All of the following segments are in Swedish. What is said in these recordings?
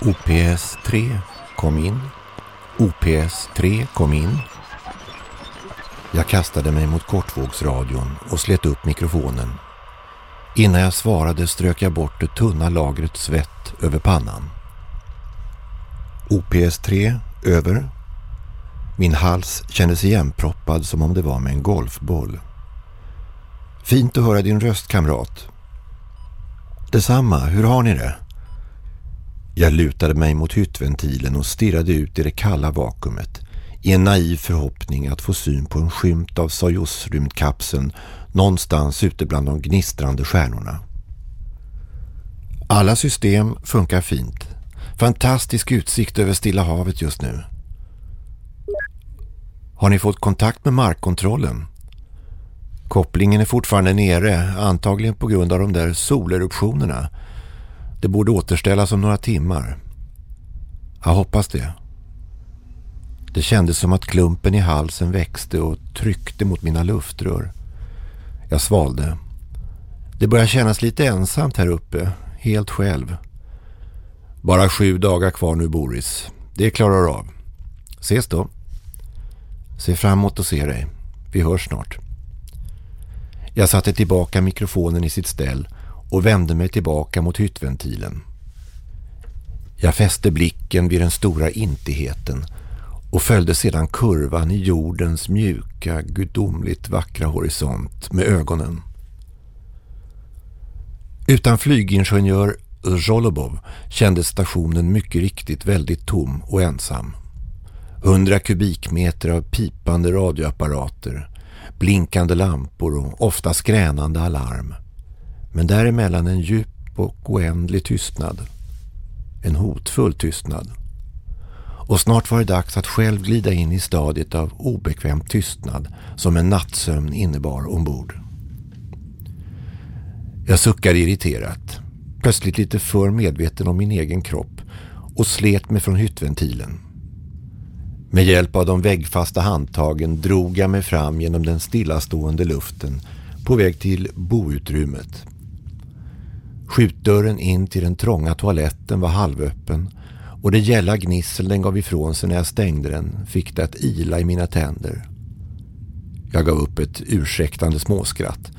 OPS 3 kom in. OPS 3 kom in. Jag kastade mig mot kortvågsradion och slet upp mikrofonen. Innan jag svarade strök jag bort det tunna lagret svett över pannan. OPS 3 över. Min hals kändes igenproppad som om det var med en golfboll. Fint att höra din röst, kamrat. Detsamma, hur har ni det? Jag lutade mig mot hyttventilen och stirrade ut i det kalla vakuumet i en naiv förhoppning att få syn på en skymt av Soyuz-rymdkapseln någonstans ute bland de gnistrande stjärnorna. Alla system funkar fint. Fantastisk utsikt över Stilla havet just nu. Har ni fått kontakt med markkontrollen? Kopplingen är fortfarande nere, antagligen på grund av de där soleruptionerna. Det borde återställas om några timmar. Jag hoppas det. Det kändes som att klumpen i halsen växte och tryckte mot mina luftrör. Jag svalde. Det börjar kännas lite ensamt här uppe, helt själv. Bara sju dagar kvar nu Boris. Det klarar av. Ses då. Se framåt och se dig. Vi hörs snart. Jag satte tillbaka mikrofonen i sitt ställ och vände mig tillbaka mot hyttventilen. Jag fäste blicken vid den stora intigheten och följde sedan kurvan i jordens mjuka, gudomligt vackra horisont med ögonen. Utan flygingenjör Zholobov kändes stationen mycket riktigt väldigt tom och ensam. Hundra kubikmeter av pipande radioapparater, blinkande lampor och ofta skränande alarm. Men däremellan en djup och oändlig tystnad. En hotfull tystnad. Och snart var det dags att själv glida in i stadiet av obekväm tystnad som en nattsömn innebar ombord. Jag suckade irriterat, plötsligt lite för medveten om min egen kropp och slet mig från hyttventilen. Med hjälp av de väggfasta handtagen drog jag mig fram genom den stillastående luften på väg till boutrymmet. Skjutdörren in till den trånga toaletten var halvöppen och det gälla gnissel den gav ifrån sig när jag stängde den fick det att ila i mina tänder. Jag gav upp ett ursäktande småskratt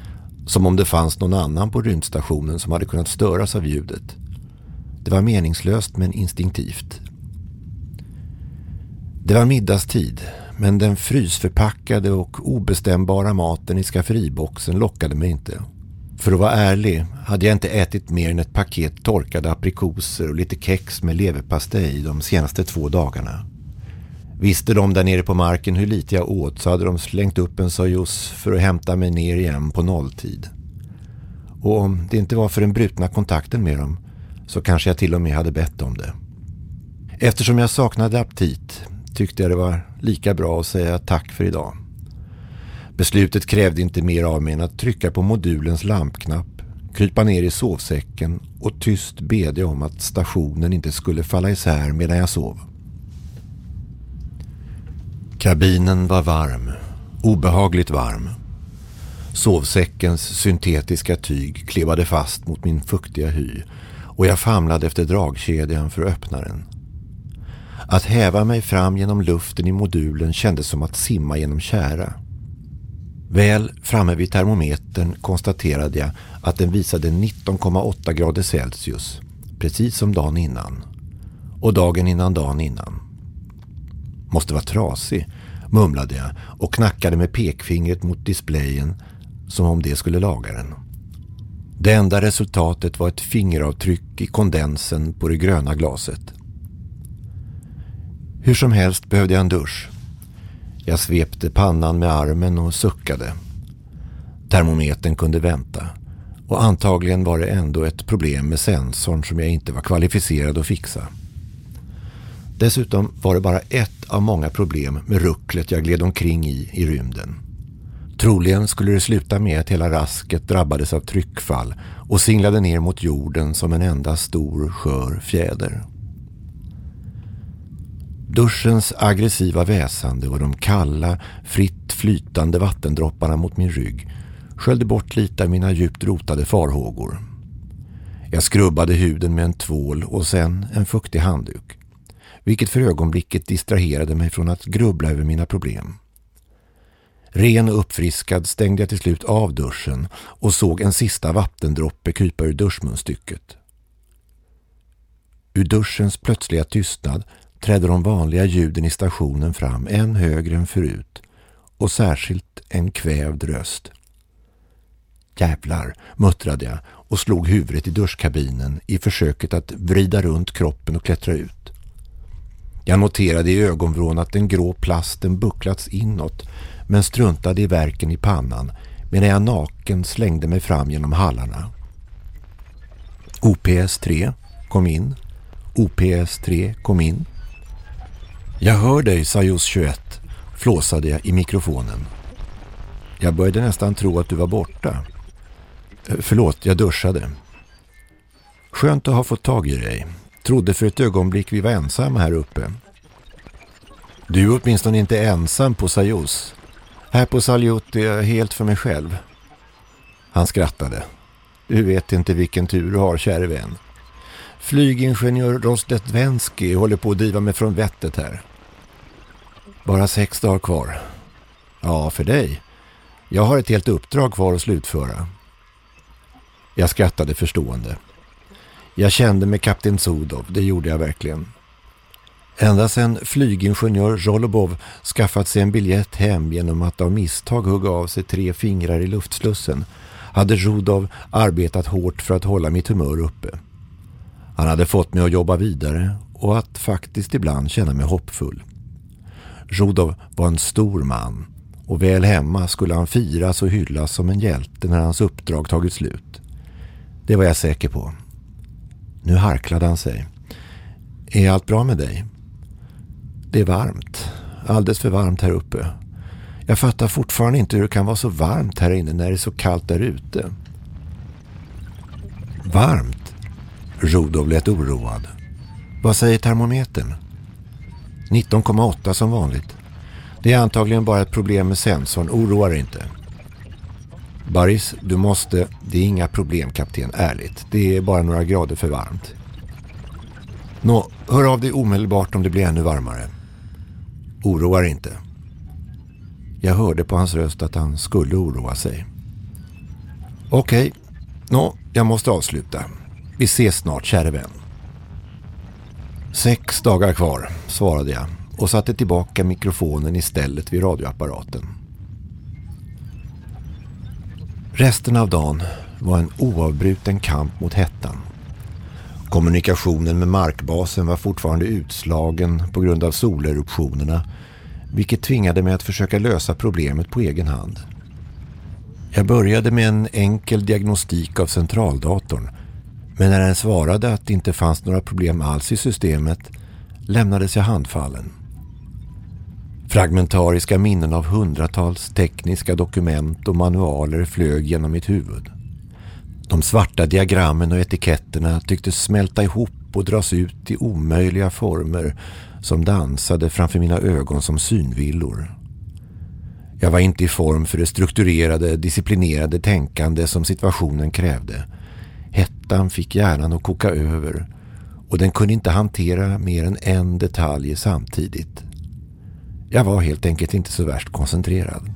som om det fanns någon annan på rymdstationen som hade kunnat störas av ljudet. Det var meningslöst men instinktivt. Det var middagstid men den frysförpackade och obestämbara maten i skafferiboxen lockade mig inte. För att vara ärlig hade jag inte ätit mer än ett paket torkade aprikoser och lite kex med leverpastej de senaste två dagarna. Visste de där nere på marken hur lite jag åt så hade de slängt upp en sojus för att hämta mig ner igen på nolltid. Och om det inte var för den brutna kontakten med dem så kanske jag till och med hade bett om det. Eftersom jag saknade aptit tyckte jag det var lika bra att säga tack för idag. Beslutet krävde inte mer av mig än att trycka på modulens lampknapp, krypa ner i sovsäcken och tyst bedja om att stationen inte skulle falla isär medan jag sov. Kabinen var varm, obehagligt varm. Sovsäckens syntetiska tyg klevade fast mot min fuktiga hy och jag famlade efter dragkedjan för att öppna den. Att häva mig fram genom luften i modulen kändes som att simma genom kära. Väl framme vid termometern konstaterade jag att den visade 19,8 grader Celsius, precis som dagen innan. Och dagen innan dagen innan. Måste vara trasig, mumlade jag och knackade med pekfingret mot displayen som om det skulle laga den. Det enda resultatet var ett fingeravtryck i kondensen på det gröna glaset. Hur som helst behövde jag en dusch. Jag svepte pannan med armen och suckade. Termometern kunde vänta. Och antagligen var det ändå ett problem med sensorn som jag inte var kvalificerad att fixa. Dessutom var det bara ett av många problem med rucklet jag gled omkring i i rymden. Troligen skulle det sluta med att hela rasket drabbades av tryckfall och singlade ner mot jorden som en enda stor skör fjäder. Duschens aggressiva väsande och de kalla, fritt flytande vattendropparna mot min rygg sköljde bort lite av mina djupt rotade farhågor. Jag skrubbade huden med en tvål och sen en fuktig handduk. Vilket för ögonblicket distraherade mig från att grubbla över mina problem. Ren och uppfriskad stängde jag till slut av duschen och såg en sista vattendroppe krypa ur duschmunstycket. Ur duschens plötsliga tystnad trädde de vanliga ljuden i stationen fram än högre än förut och särskilt en kvävd röst. Jävlar, muttrade jag och slog huvudet i duschkabinen i försöket att vrida runt kroppen och klättra ut. Jag noterade i ögonvrån att den grå plasten bucklats inåt men struntade i verken i pannan medan jag naken slängde mig fram genom hallarna. OPS 3 kom in. OPS 3 kom in. Jag hör dig, Sajos 21, flåsade jag i mikrofonen. Jag började nästan tro att du var borta. Eh, förlåt, jag duschade. Skönt att ha fått tag i dig. Trodde för ett ögonblick vi var ensamma här uppe. Du är åtminstone inte ensam på Sajos. Här på Saljut är jag helt för mig själv. Han skrattade. Du vet inte vilken tur du har, käre vän. Flygingenjör Rostetvenski håller på att driva mig från vettet här. Bara sex dagar kvar. Ja, för dig. Jag har ett helt uppdrag kvar att slutföra. Jag skrattade förstående. Jag kände med kapten Sodov, det gjorde jag verkligen. Ända sedan flygingenjör Rolobov skaffat sig en biljett hem genom att av misstag hugga av sig tre fingrar i luftslussen hade Rodov arbetat hårt för att hålla mitt humör uppe. Han hade fått mig att jobba vidare och att faktiskt ibland känna mig hoppfull. Rudolf var en stor man och väl hemma skulle han firas och hyllas som en hjälte när hans uppdrag tagit slut. Det var jag säker på. Nu harklade han sig. Är allt bra med dig? Det är varmt. Alldeles för varmt här uppe. Jag fattar fortfarande inte hur det kan vara så varmt här inne när det är så kallt där ute. Varmt? Rudolf lät oroad. Vad säger termometern? 19,8 som vanligt. Det är antagligen bara ett problem med sensorn. Oroa dig inte. Baris, du måste... Det är inga problem, kapten. Ärligt. Det är bara några grader för varmt. Nå, hör av dig omedelbart om det blir ännu varmare. Oroa dig inte. Jag hörde på hans röst att han skulle oroa sig. Okej, okay. nå, jag måste avsluta. Vi ses snart, käre vän. Sex dagar kvar, svarade jag och satte tillbaka mikrofonen istället vid radioapparaten. Resten av dagen var en oavbruten kamp mot hettan. Kommunikationen med markbasen var fortfarande utslagen på grund av soleruptionerna vilket tvingade mig att försöka lösa problemet på egen hand. Jag började med en enkel diagnostik av centraldatorn men när den svarade att det inte fanns några problem alls i systemet lämnades jag handfallen. Fragmentariska minnen av hundratals tekniska dokument och manualer flög genom mitt huvud. De svarta diagrammen och etiketterna tycktes smälta ihop och dras ut i omöjliga former som dansade framför mina ögon som synvillor. Jag var inte i form för det strukturerade, disciplinerade tänkande som situationen krävde. Hettan fick hjärnan att koka över och den kunde inte hantera mer än en detalj samtidigt. Jag var helt enkelt inte så värst koncentrerad.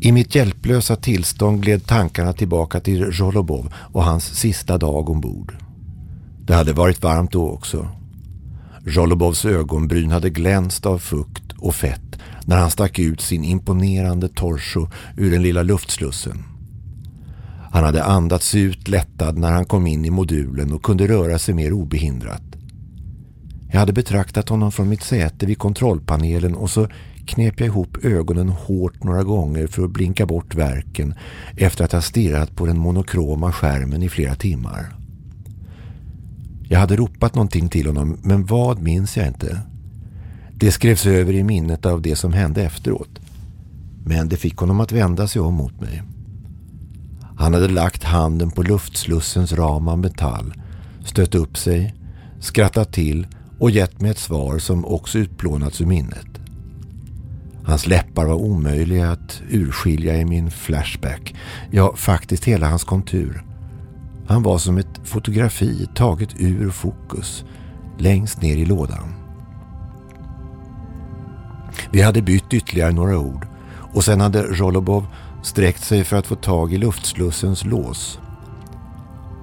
I mitt hjälplösa tillstånd gled tankarna tillbaka till Rolobov och hans sista dag ombord. Det hade varit varmt då också. Rolobovs ögonbryn hade glänst av fukt och fett när han stack ut sin imponerande torso ur den lilla luftslussen. Han hade andats ut lättad när han kom in i modulen och kunde röra sig mer obehindrat. Jag hade betraktat honom från mitt säte vid kontrollpanelen och så knep jag ihop ögonen hårt några gånger för att blinka bort verken efter att ha stirrat på den monokroma skärmen i flera timmar. Jag hade ropat någonting till honom men vad minns jag inte. Det skrevs över i minnet av det som hände efteråt. Men det fick honom att vända sig om mot mig. Han hade lagt handen på luftslussens ram av metall, stött upp sig, skrattat till och gett mig ett svar som också utplånats ur minnet. Hans läppar var omöjliga att urskilja i min flashback. Ja, faktiskt hela hans kontur. Han var som ett fotografi taget ur fokus, längst ner i lådan. Vi hade bytt ytterligare några ord och sen hade Rolobov sträckt sig för att få tag i luftslussens lås.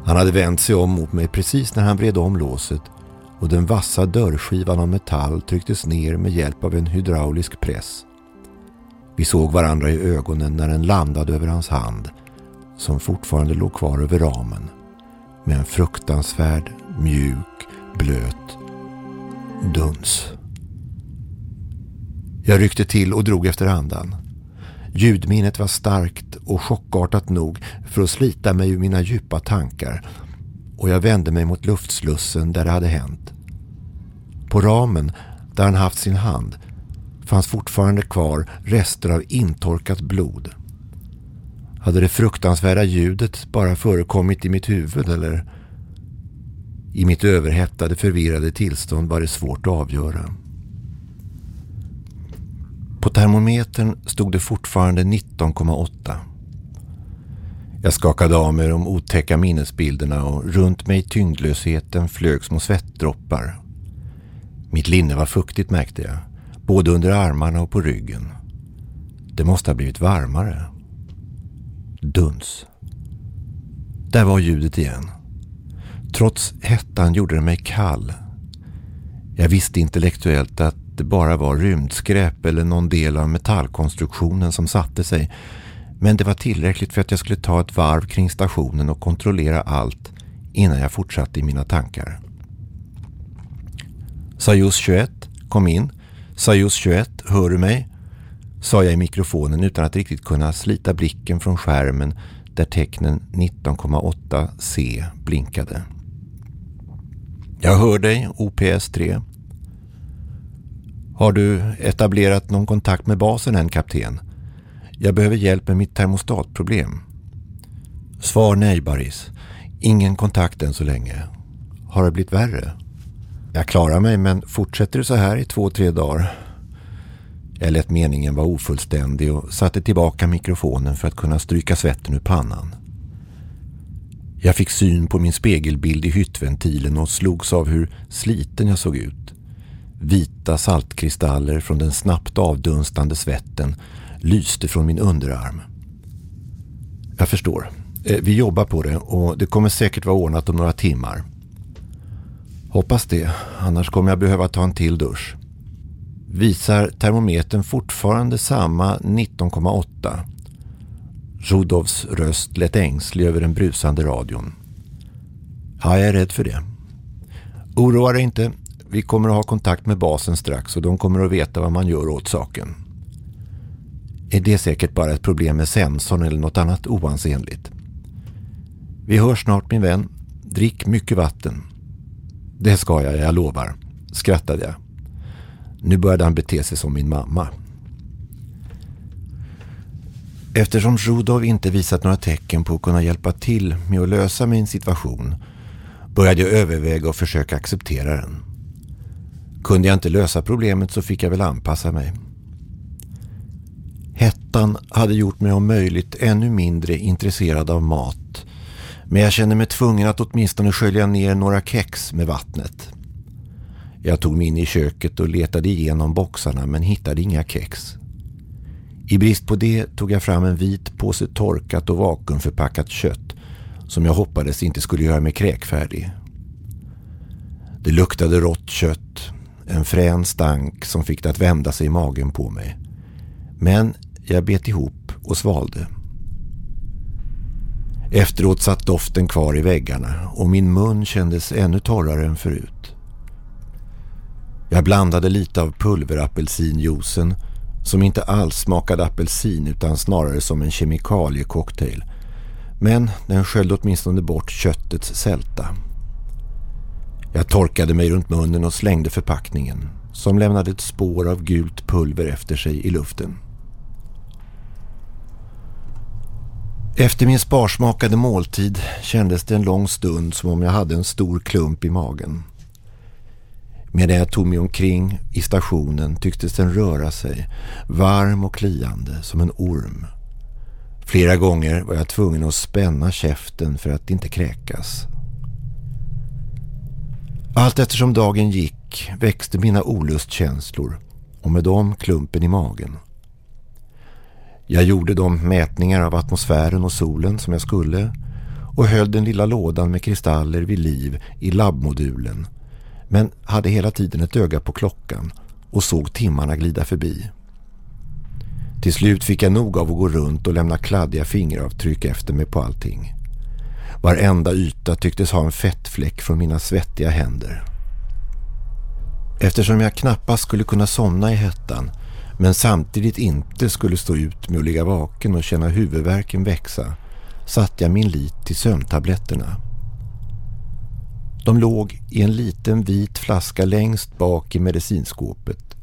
Han hade vänt sig om mot mig precis när han vred om låset och den vassa dörrskivan av metall trycktes ner med hjälp av en hydraulisk press. Vi såg varandra i ögonen när den landade över hans hand som fortfarande låg kvar över ramen med en fruktansvärd, mjuk, blöt duns. Jag ryckte till och drog efter andan. Ljudminnet var starkt och chockartat nog för att slita mig ur mina djupa tankar och jag vände mig mot luftslussen där det hade hänt. På ramen där han haft sin hand fanns fortfarande kvar rester av intorkat blod. Hade det fruktansvärda ljudet bara förekommit i mitt huvud eller i mitt överhettade förvirrade tillstånd var det svårt att avgöra. På termometern stod det fortfarande 19,8. Jag skakade av mig de otäcka minnesbilderna och runt mig i tyngdlösheten flög små svettdroppar. Mitt linne var fuktigt märkte jag, både under armarna och på ryggen. Det måste ha blivit varmare. Duns. Där var ljudet igen. Trots hettan gjorde det mig kall. Jag visste intellektuellt att det bara var rymdskräp eller någon del av metallkonstruktionen som satte sig. Men det var tillräckligt för att jag skulle ta ett varv kring stationen och kontrollera allt innan jag fortsatte i mina tankar. Sajus 21, kom in. Sajus 21, hör du mig? Sa jag i mikrofonen utan att riktigt kunna slita blicken från skärmen där tecknen 19,8 C blinkade. Jag hör dig, OPS 3. Har du etablerat någon kontakt med basen än, kapten? Jag behöver hjälp med mitt termostatproblem. Svar nej, Baris. Ingen kontakt än så länge. Har det blivit värre? Jag klarar mig, men fortsätter det så här i två, tre dagar? Jag lät meningen vara ofullständig och satte tillbaka mikrofonen för att kunna stryka svetten ur pannan. Jag fick syn på min spegelbild i hyttventilen och slogs av hur sliten jag såg ut. Vita saltkristaller från den snabbt avdunstande svetten lyste från min underarm. Jag förstår. Eh, vi jobbar på det och det kommer säkert vara ordnat om några timmar. Hoppas det, annars kommer jag behöva ta en till dusch. Visar termometern fortfarande samma 19,8. Rudovs röst lät ängslig över den brusande radion. Ja, jag är rädd för det. Oroa dig inte. Vi kommer att ha kontakt med basen strax och de kommer att veta vad man gör åt saken. Är det säkert bara ett problem med sensorn eller något annat oansenligt? Vi hörs snart min vän. Drick mycket vatten. Det ska jag, jag lovar, skrattade jag. Nu började han bete sig som min mamma. Eftersom Rudolf inte visat några tecken på att kunna hjälpa till med att lösa min situation började jag överväga och försöka acceptera den. Kunde jag inte lösa problemet så fick jag väl anpassa mig. Hettan hade gjort mig om möjligt ännu mindre intresserad av mat men jag kände mig tvungen att åtminstone skölja ner några kex med vattnet. Jag tog mig in i köket och letade igenom boxarna men hittade inga kex. I brist på det tog jag fram en vit påse torkat och vakuumförpackat kött som jag hoppades inte skulle göra mig kräkfärdig. Det luktade rått kött, en frän stank som fick det att vända sig i magen på mig. Men jag bet ihop och svalde. Efteråt satt doften kvar i väggarna och min mun kändes ännu torrare än förut. Jag blandade lite av pulverapelsinjuicen som inte alls smakade apelsin utan snarare som en kemikaliecocktail. Men den sköljde åtminstone bort köttets sälta. Jag torkade mig runt munnen och slängde förpackningen som lämnade ett spår av gult pulver efter sig i luften. Efter min sparsmakade måltid kändes det en lång stund som om jag hade en stor klump i magen. Medan jag tog mig omkring i stationen tycktes den röra sig, varm och kliande som en orm. Flera gånger var jag tvungen att spänna käften för att inte kräkas. Allt eftersom dagen gick växte mina olustkänslor och med dem klumpen i magen. Jag gjorde de mätningar av atmosfären och solen som jag skulle och höll den lilla lådan med kristaller vid liv i labbmodulen men hade hela tiden ett öga på klockan och såg timmarna glida förbi. Till slut fick jag nog av att gå runt och lämna kladdiga fingeravtryck efter mig på allting. Varenda yta tycktes ha en fettfläck från mina svettiga händer. Eftersom jag knappast skulle kunna somna i hettan men samtidigt inte skulle stå ut med att ligga vaken och känna huvudvärken växa satte jag min lit till sömntabletterna. De låg i en liten vit flaska längst bak i medicinskåpet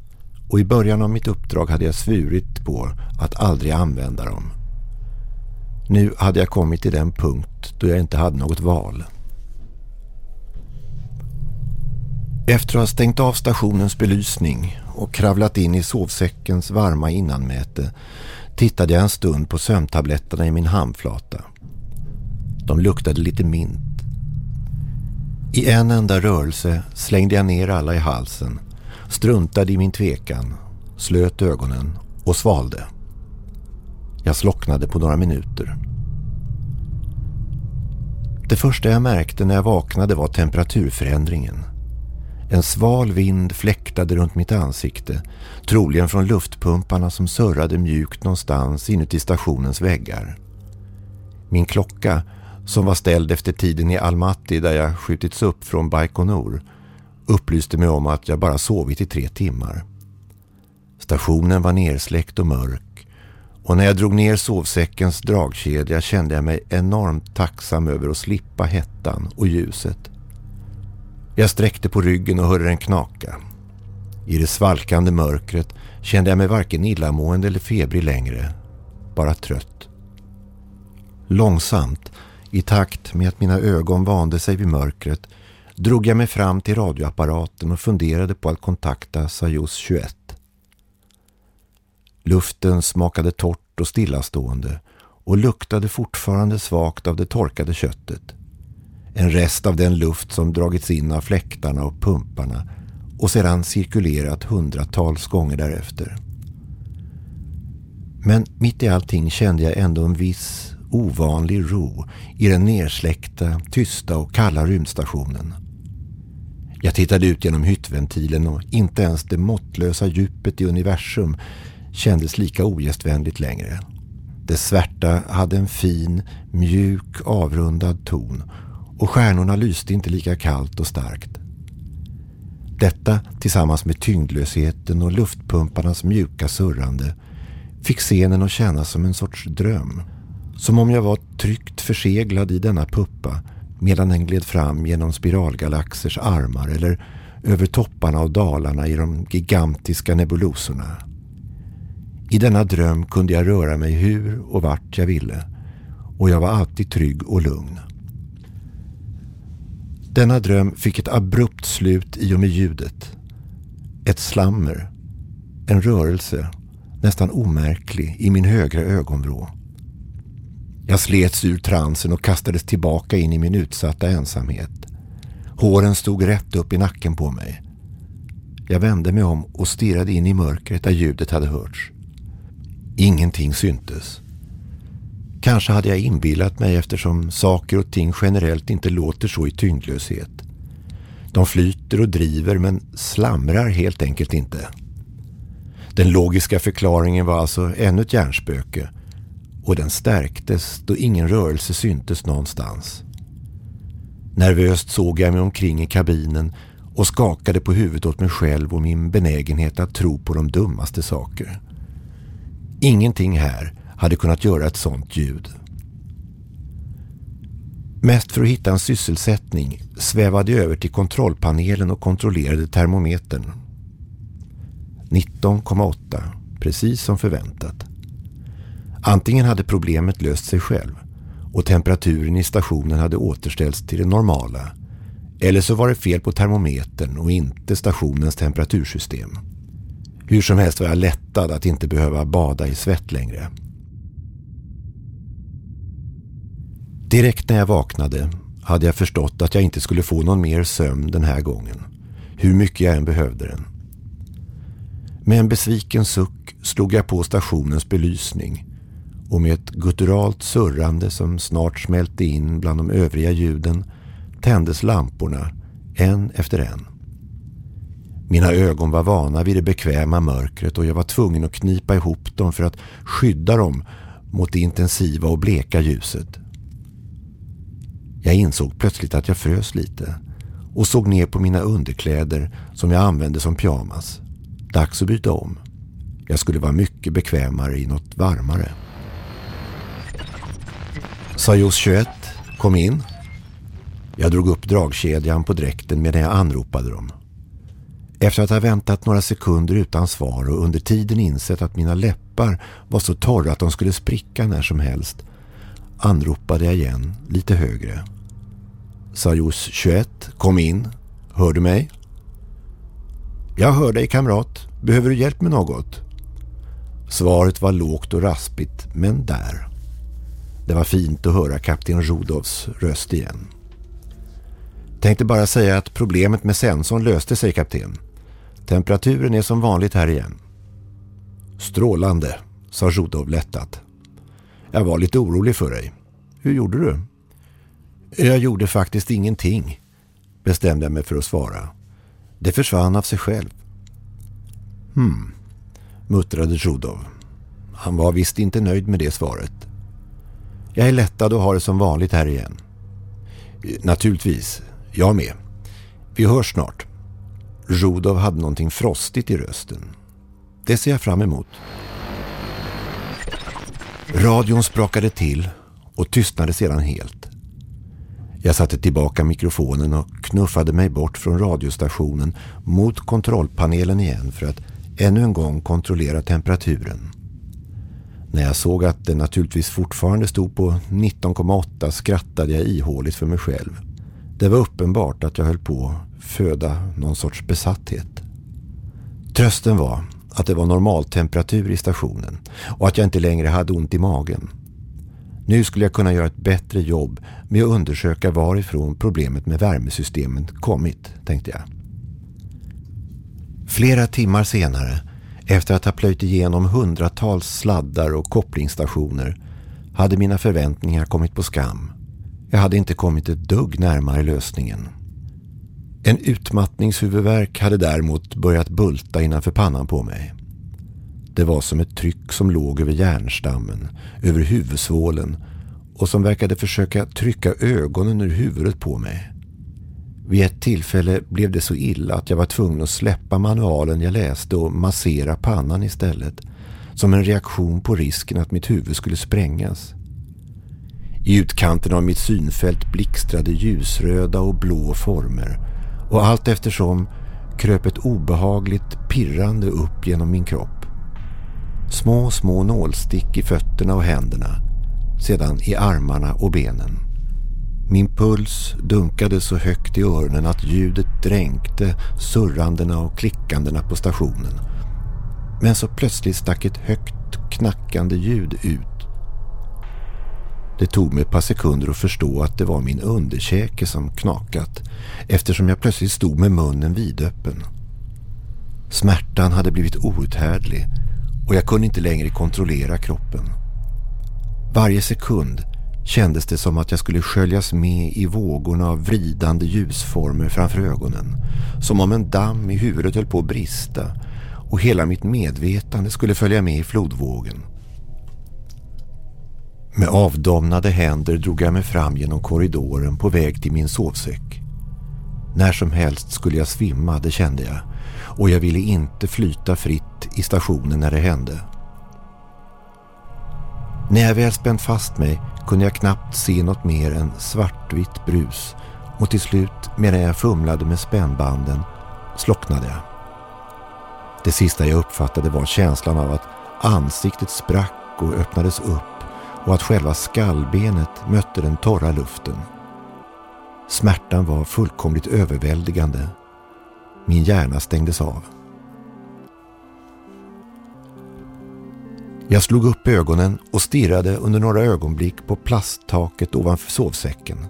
och i början av mitt uppdrag hade jag svurit på att aldrig använda dem. Nu hade jag kommit till den punkt då jag inte hade något val. Efter att ha stängt av stationens belysning och kravlat in i sovsäckens varma innanmäte tittade jag en stund på sömntabletterna i min handflata. De luktade lite mint. I en enda rörelse slängde jag ner alla i halsen, struntade i min tvekan, slöt ögonen och svalde. Jag slocknade på några minuter. Det första jag märkte när jag vaknade var temperaturförändringen. En sval vind fläktade runt mitt ansikte, troligen från luftpumparna som surrade mjukt någonstans inuti stationens väggar. Min klocka, som var ställd efter tiden i Almaty där jag skjutits upp från Baikonur, upplyste mig om att jag bara sovit i tre timmar. Stationen var nersläckt och mörk och när jag drog ner sovsäckens dragkedja kände jag mig enormt tacksam över att slippa hettan och ljuset. Jag sträckte på ryggen och hörde den knaka. I det svalkande mörkret kände jag mig varken illamående eller febrig längre, bara trött. Långsamt, i takt med att mina ögon vande sig vid mörkret, drog jag mig fram till radioapparaten och funderade på att kontakta Sajus 21. Luften smakade torrt och stillastående och luktade fortfarande svagt av det torkade köttet. En rest av den luft som dragits in av fläktarna och pumparna och sedan cirkulerat hundratals gånger därefter. Men mitt i allting kände jag ändå en viss ovanlig ro i den nersläckta, tysta och kalla rymdstationen. Jag tittade ut genom hyttventilen och inte ens det måttlösa djupet i universum kändes lika ogästvänligt längre. Dess svärta hade en fin, mjuk, avrundad ton och stjärnorna lyste inte lika kallt och starkt. Detta tillsammans med tyngdlösheten och luftpumparnas mjuka surrande fick scenen att kännas som en sorts dröm. Som om jag var tryggt förseglad i denna puppa medan den gled fram genom spiralgalaxers armar eller över topparna och dalarna i de gigantiska nebulosorna. I denna dröm kunde jag röra mig hur och vart jag ville och jag var alltid trygg och lugn. Denna dröm fick ett abrupt slut i och med ljudet. Ett slammer, en rörelse, nästan omärklig i min högra ögonvrå. Jag slets ur transen och kastades tillbaka in i min utsatta ensamhet. Håren stod rätt upp i nacken på mig. Jag vände mig om och stirrade in i mörkret där ljudet hade hörts. Ingenting syntes. Kanske hade jag inbillat mig eftersom saker och ting generellt inte låter så i tyngdlöshet. De flyter och driver men slamrar helt enkelt inte. Den logiska förklaringen var alltså ännu ett hjärnspöke och den stärktes då ingen rörelse syntes någonstans. Nervöst såg jag mig omkring i kabinen och skakade på huvudet åt mig själv och min benägenhet att tro på de dummaste saker. Ingenting här hade kunnat göra ett sånt ljud. Mest för att hitta en sysselsättning svävade jag över till kontrollpanelen och kontrollerade termometern. 19,8, precis som förväntat. Antingen hade problemet löst sig själv och temperaturen i stationen hade återställts till det normala Eller så var det fel på termometern och inte stationens temperatursystem. Hur som helst var jag lättad att inte behöva bada i svett längre. Direkt när jag vaknade hade jag förstått att jag inte skulle få någon mer sömn den här gången. Hur mycket jag än behövde den. Med en besviken suck slog jag på stationens belysning och med ett gutturalt surrande som snart smälte in bland de övriga ljuden tändes lamporna en efter en. Mina ögon var vana vid det bekväma mörkret och jag var tvungen att knipa ihop dem för att skydda dem mot det intensiva och bleka ljuset. Jag insåg plötsligt att jag frös lite och såg ner på mina underkläder som jag använde som pyjamas. Dags att byta om. Jag skulle vara mycket bekvämare i något varmare. Sajos 21, kom in. Jag drog upp dragkedjan på dräkten medan jag anropade dem. Efter att ha väntat några sekunder utan svar och under tiden insett att mina läppar var så torra att de skulle spricka när som helst anropade jag igen lite högre. Sajos 21, kom in. Hör du mig? Jag hör dig kamrat. Behöver du hjälp med något? Svaret var lågt och raspigt, men där. Det var fint att höra kapten Rudolfs röst igen. Tänkte bara säga att problemet med sensorn löste sig kapten. Temperaturen är som vanligt här igen. Strålande, sa Rudolf lättat. Jag var lite orolig för dig. Hur gjorde du? Jag gjorde faktiskt ingenting, bestämde jag mig för att svara. Det försvann av sig själv. Hmm, muttrade Rudolf. Han var visst inte nöjd med det svaret. Jag är lättad och har det som vanligt här igen. Naturligtvis, jag med. Vi hörs snart. Rudolf hade någonting frostigt i rösten. Det ser jag fram emot. Radion sprakade till och tystnade sedan helt. Jag satte tillbaka mikrofonen och knuffade mig bort från radiostationen mot kontrollpanelen igen för att ännu en gång kontrollera temperaturen. När jag såg att den naturligtvis fortfarande stod på 19,8 skrattade jag ihåligt för mig själv. Det var uppenbart att jag höll på föda någon sorts besatthet. Trösten var att det var normaltemperatur i stationen och att jag inte längre hade ont i magen. Nu skulle jag kunna göra ett bättre jobb med att undersöka varifrån problemet med värmesystemen kommit, tänkte jag. Flera timmar senare, efter att ha plöjt igenom hundratals sladdar och kopplingsstationer, hade mina förväntningar kommit på skam. Jag hade inte kommit ett dugg närmare lösningen. En utmattningshuvudvärk hade däremot börjat bulta innanför pannan på mig. Det var som ett tryck som låg över hjärnstammen, över huvudsvålen och som verkade försöka trycka ögonen ur huvudet på mig. Vid ett tillfälle blev det så illa att jag var tvungen att släppa manualen jag läste och massera pannan istället. Som en reaktion på risken att mitt huvud skulle sprängas. I utkanten av mitt synfält blixtrade ljusröda och blå former och allt eftersom kröp ett obehagligt pirrande upp genom min kropp. Små, små nålstick i fötterna och händerna. Sedan i armarna och benen. Min puls dunkade så högt i öronen att ljudet dränkte surrandena och klickandena på stationen. Men så plötsligt stack ett högt knackande ljud ut. Det tog mig ett par sekunder att förstå att det var min underkäke som knakat eftersom jag plötsligt stod med munnen vidöppen. Smärtan hade blivit outhärdlig och jag kunde inte längre kontrollera kroppen. Varje sekund kändes det som att jag skulle sköljas med i vågorna av vridande ljusformer framför ögonen. Som om en damm i huvudet höll på att brista och hela mitt medvetande skulle följa med i flodvågen. Med avdomnade händer drog jag mig fram genom korridoren på väg till min sovsäck. När som helst skulle jag svimma, det kände jag. Och jag ville inte flyta fritt i stationen när det hände. När jag väl spänt fast mig kunde jag knappt se något mer än svartvitt brus och till slut medan jag fumlade med spännbanden slocknade jag. Det sista jag uppfattade var känslan av att ansiktet sprack och öppnades upp och att själva skallbenet mötte den torra luften. Smärtan var fullkomligt överväldigande. Min hjärna stängdes av. Jag slog upp ögonen och stirrade under några ögonblick på plasttaket ovanför sovsäcken.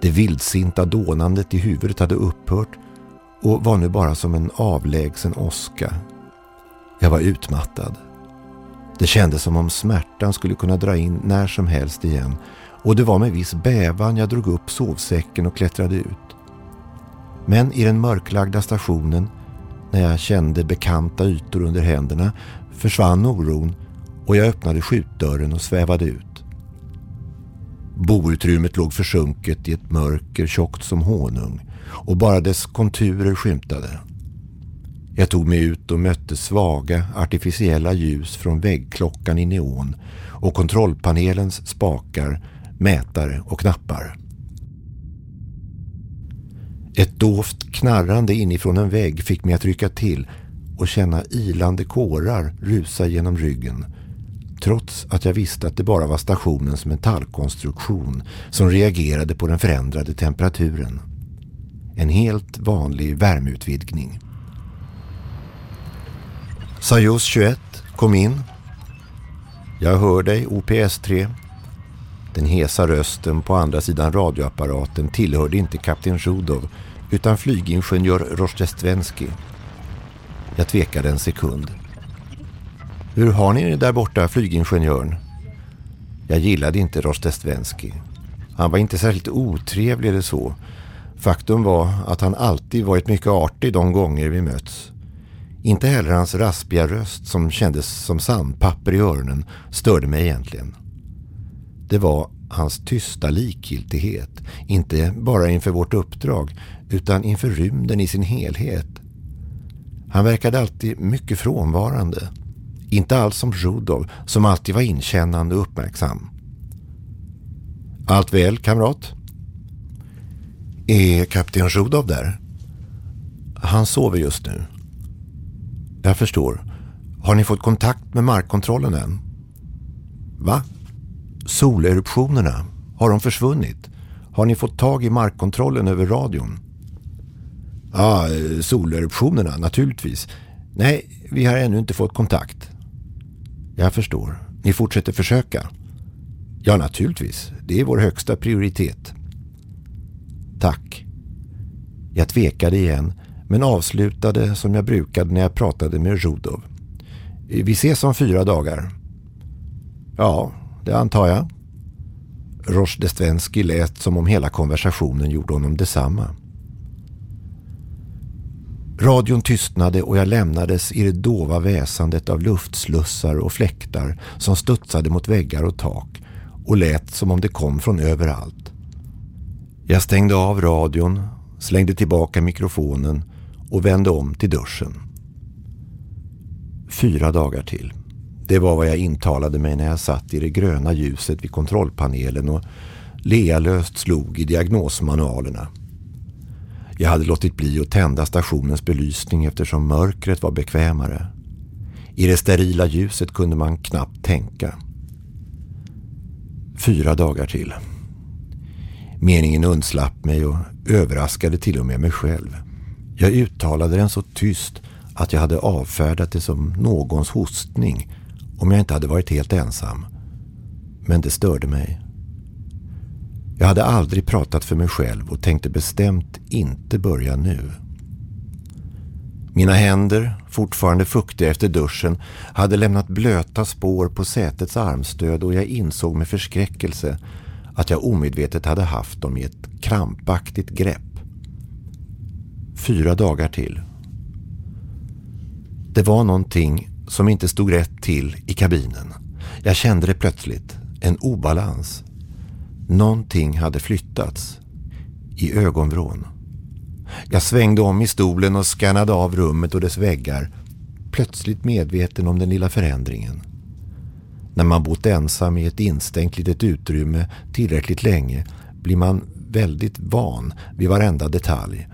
Det vildsinta dånandet i huvudet hade upphört och var nu bara som en avlägsen åska. Jag var utmattad. Det kändes som om smärtan skulle kunna dra in när som helst igen och det var med viss bävan jag drog upp sovsäcken och klättrade ut. Men i den mörklagda stationen, när jag kände bekanta ytor under händerna, försvann oron och jag öppnade skjutdörren och svävade ut. Boutrymmet låg försjunket i ett mörker tjockt som honung och bara dess konturer skymtade. Jag tog mig ut och mötte svaga artificiella ljus från väggklockan i neon och kontrollpanelens spakar, mätare och knappar. Ett dovt knarrande inifrån en vägg fick mig att rycka till och känna ilande kårar rusa genom ryggen trots att jag visste att det bara var stationens metallkonstruktion som reagerade på den förändrade temperaturen. En helt vanlig värmeutvidgning. Sajos 21, kom in. Jag hör dig, OPS-3. Den hesa rösten på andra sidan radioapparaten tillhörde inte kapten Rudov utan flygingenjör Rostestvenski. Jag tvekade en sekund. Hur har ni det där borta, flygingenjören? Jag gillade inte Rostestvenski. Han var inte särskilt otrevlig eller så. Faktum var att han alltid varit mycket artig de gånger vi mötts. Inte heller hans raspiga röst som kändes som sandpapper i öronen störde mig egentligen. Det var hans tysta likgiltighet, inte bara inför vårt uppdrag utan inför rymden i sin helhet. Han verkade alltid mycket frånvarande. Inte alls som Rudolf som alltid var inkännande och uppmärksam. Allt väl, kamrat? Är kapten Rudolf där? Han sover just nu. Jag förstår. Har ni fått kontakt med markkontrollen än? Va? Soleruptionerna. Har de försvunnit? Har ni fått tag i markkontrollen över radion? Ja, soleruptionerna naturligtvis. Nej, vi har ännu inte fått kontakt. Jag förstår. Ni fortsätter försöka? Ja, naturligtvis. Det är vår högsta prioritet. Tack. Jag tvekade igen men avslutade som jag brukade när jag pratade med Rudov. Vi ses om fyra dagar. Ja, det antar jag. Rozdestvenski lät som om hela konversationen gjorde honom detsamma. Radion tystnade och jag lämnades i det dova väsandet av luftslussar och fläktar som studsade mot väggar och tak och lät som om det kom från överallt. Jag stängde av radion, slängde tillbaka mikrofonen och vände om till duschen. Fyra dagar till. Det var vad jag intalade mig när jag satt i det gröna ljuset vid kontrollpanelen och lealöst slog i diagnosmanualerna. Jag hade låtit bli att tända stationens belysning eftersom mörkret var bekvämare. I det sterila ljuset kunde man knappt tänka. Fyra dagar till. Meningen undslapp mig och överraskade till och med mig själv. Jag uttalade den så tyst att jag hade avfärdat det som någons hostning om jag inte hade varit helt ensam. Men det störde mig. Jag hade aldrig pratat för mig själv och tänkte bestämt inte börja nu. Mina händer, fortfarande fuktiga efter duschen, hade lämnat blöta spår på sätets armstöd och jag insåg med förskräckelse att jag omedvetet hade haft dem i ett krampaktigt grepp. Fyra dagar till. Det var någonting som inte stod rätt till i kabinen. Jag kände det plötsligt. En obalans. Någonting hade flyttats. I ögonvrån. Jag svängde om i stolen och skannade av rummet och dess väggar. Plötsligt medveten om den lilla förändringen. När man bott ensam i ett instängt litet utrymme tillräckligt länge blir man väldigt van vid varenda detalj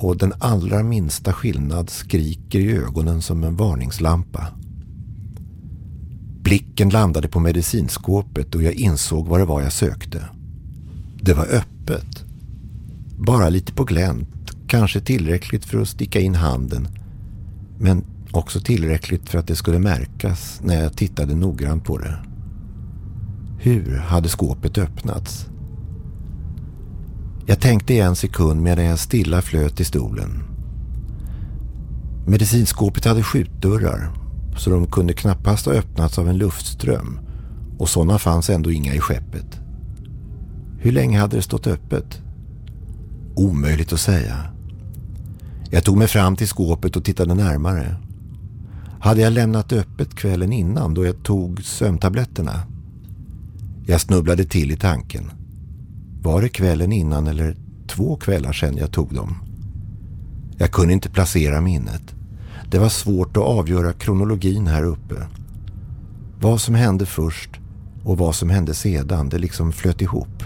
och den allra minsta skillnad skriker i ögonen som en varningslampa. Blicken landade på medicinskåpet och jag insåg vad det var jag sökte. Det var öppet. Bara lite på glänt, kanske tillräckligt för att sticka in handen. Men också tillräckligt för att det skulle märkas när jag tittade noggrant på det. Hur hade skåpet öppnats? Jag tänkte i en sekund medan jag stilla flöt i stolen. Medicinskåpet hade skjutdörrar så de kunde knappast ha öppnats av en luftström och sådana fanns ändå inga i skeppet. Hur länge hade det stått öppet? Omöjligt att säga. Jag tog mig fram till skåpet och tittade närmare. Hade jag lämnat öppet kvällen innan då jag tog sömntabletterna? Jag snubblade till i tanken. Var det kvällen innan eller två kvällar sedan jag tog dem? Jag kunde inte placera minnet. Det var svårt att avgöra kronologin här uppe. Vad som hände först och vad som hände sedan, det liksom flöt ihop.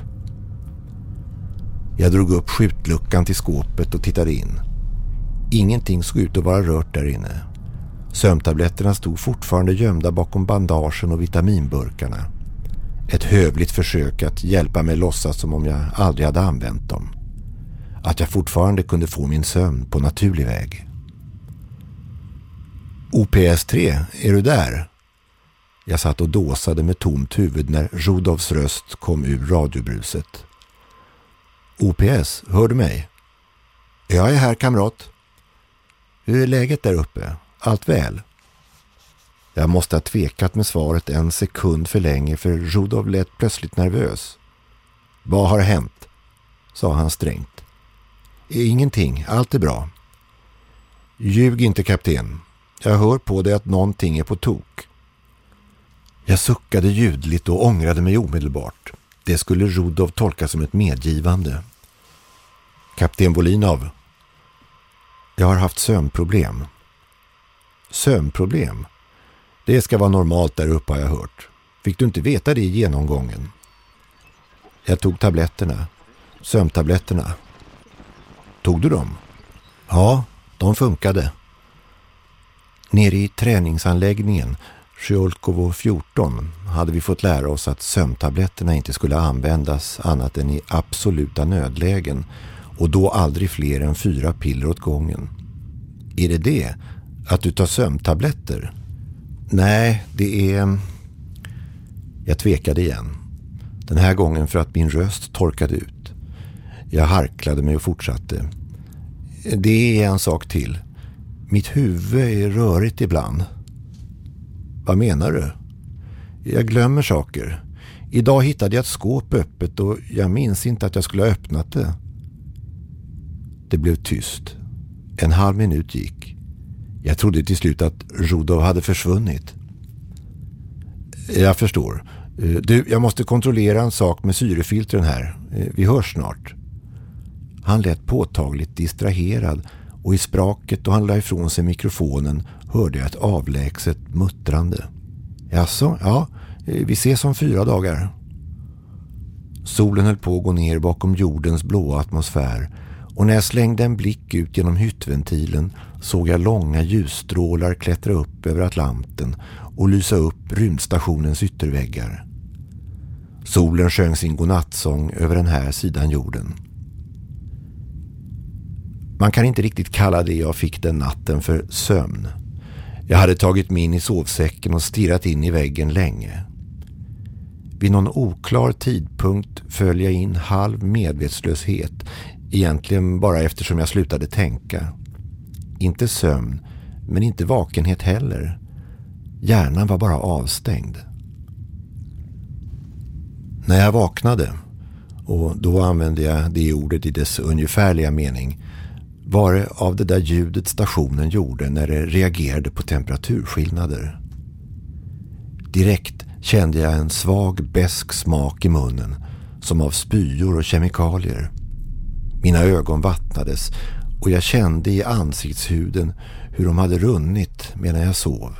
Jag drog upp skjutluckan till skåpet och tittade in. Ingenting såg ut att vara rört där inne. Sömntabletterna stod fortfarande gömda bakom bandagen och vitaminburkarna. Ett hövligt försök att hjälpa mig låtsas som om jag aldrig hade använt dem. Att jag fortfarande kunde få min sömn på naturlig väg. OPS3, är du där? Jag satt och dåsade med tomt huvud när Rudolfs röst kom ur radiobruset. OPS, hör du mig? Jag är här kamrat. Hur är läget där uppe? Allt väl? Jag måste ha tvekat med svaret en sekund för länge för Rudolf lät plötsligt nervös. Vad har hänt? sa han strängt. Ingenting, allt är bra. Ljug inte kapten. Jag hör på dig att någonting är på tok. Jag suckade ljudligt och ångrade mig omedelbart. Det skulle Rudolf tolka som ett medgivande. Kapten Volinov. Jag har haft sömnproblem. Sömnproblem? Det ska vara normalt där uppe har jag hört. Fick du inte veta det i genomgången? Jag tog tabletterna. Sömntabletterna. Tog du dem? Ja, de funkade. Nere i träningsanläggningen Sjolkovo 14 hade vi fått lära oss att sömntabletterna inte skulle användas annat än i absoluta nödlägen och då aldrig fler än fyra piller åt gången. Är det det? Att du tar sömntabletter? Nej, det är... Jag tvekade igen. Den här gången för att min röst torkade ut. Jag harklade mig och fortsatte. Det är en sak till. Mitt huvud är rörigt ibland. Vad menar du? Jag glömmer saker. Idag hittade jag ett skåp öppet och jag minns inte att jag skulle ha öppnat det. Det blev tyst. En halv minut gick. Jag trodde till slut att Rudolf hade försvunnit. Jag förstår. Eh, du, jag måste kontrollera en sak med syrefiltren här. Eh, vi hörs snart. Han lät påtagligt distraherad och i spraket då han la ifrån sig mikrofonen hörde jag ett avlägset muttrande. Jaså, ja, eh, vi ses om fyra dagar. Solen höll på att gå ner bakom jordens blåa atmosfär och när jag slängde en blick ut genom hyttventilen såg jag långa ljusstrålar klättra upp över Atlanten och lysa upp rymdstationens ytterväggar. Solen sjöng sin godnattsång över den här sidan jorden. Man kan inte riktigt kalla det jag fick den natten för sömn. Jag hade tagit mig in i sovsäcken och stirrat in i väggen länge. Vid någon oklar tidpunkt föll jag in halv medvetslöshet, egentligen bara eftersom jag slutade tänka. Inte sömn, men inte vakenhet heller. Hjärnan var bara avstängd. När jag vaknade, och då använde jag det ordet i dess ungefärliga mening, var det av det där ljudet stationen gjorde när det reagerade på temperaturskillnader. Direkt kände jag en svag besk smak i munnen som av spyor och kemikalier. Mina ögon vattnades och jag kände i ansiktshuden hur de hade runnit medan jag sov.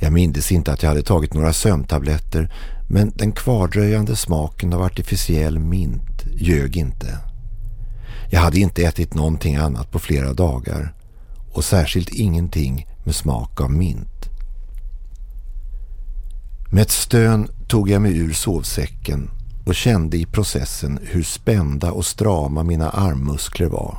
Jag mindes inte att jag hade tagit några sömntabletter men den kvardröjande smaken av artificiell mint ljög inte. Jag hade inte ätit någonting annat på flera dagar och särskilt ingenting med smak av mint. Med ett stön tog jag mig ur sovsäcken och kände i processen hur spända och strama mina armmuskler var.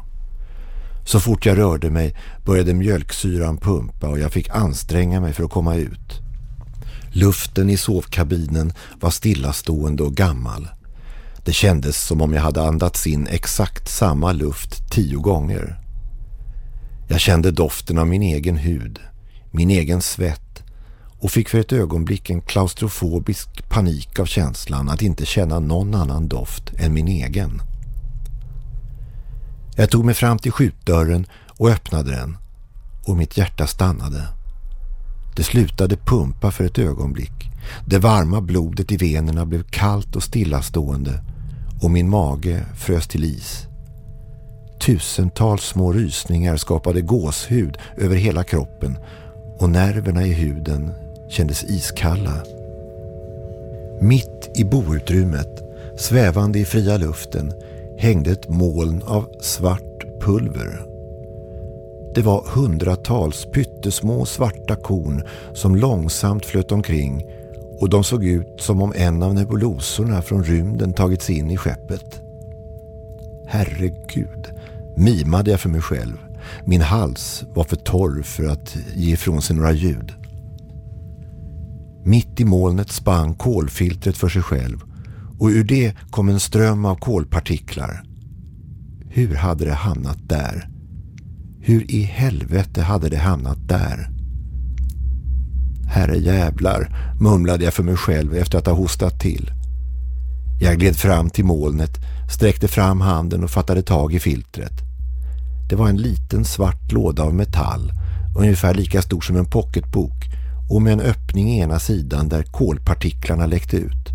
Så fort jag rörde mig började mjölksyran pumpa och jag fick anstränga mig för att komma ut. Luften i sovkabinen var stillastående och gammal. Det kändes som om jag hade andats in exakt samma luft tio gånger. Jag kände doften av min egen hud, min egen svett och fick för ett ögonblick en klaustrofobisk panik av känslan att inte känna någon annan doft än min egen. Jag tog mig fram till skjutdörren och öppnade den och mitt hjärta stannade. Det slutade pumpa för ett ögonblick. Det varma blodet i venerna blev kallt och stillastående och min mage frös till is. Tusentals små rysningar skapade gåshud över hela kroppen och nerverna i huden kändes iskalla. Mitt i boutrymmet, svävande i fria luften, hängde ett moln av svart pulver. Det var hundratals pyttesmå svarta korn som långsamt flöt omkring och de såg ut som om en av nebulosorna från rymden tagits in i skeppet. Herregud, mimade jag för mig själv. Min hals var för torr för att ge ifrån sig några ljud. Mitt i molnet spann kolfiltret för sig själv och ur det kom en ström av kolpartiklar. Hur hade det hamnat där? Hur i helvete hade det hamnat där? Herre jävlar, mumlade jag för mig själv efter att ha hostat till. Jag gled fram till molnet, sträckte fram handen och fattade tag i filtret. Det var en liten svart låda av metall, ungefär lika stor som en pocketbok och med en öppning i ena sidan där kolpartiklarna läckte ut.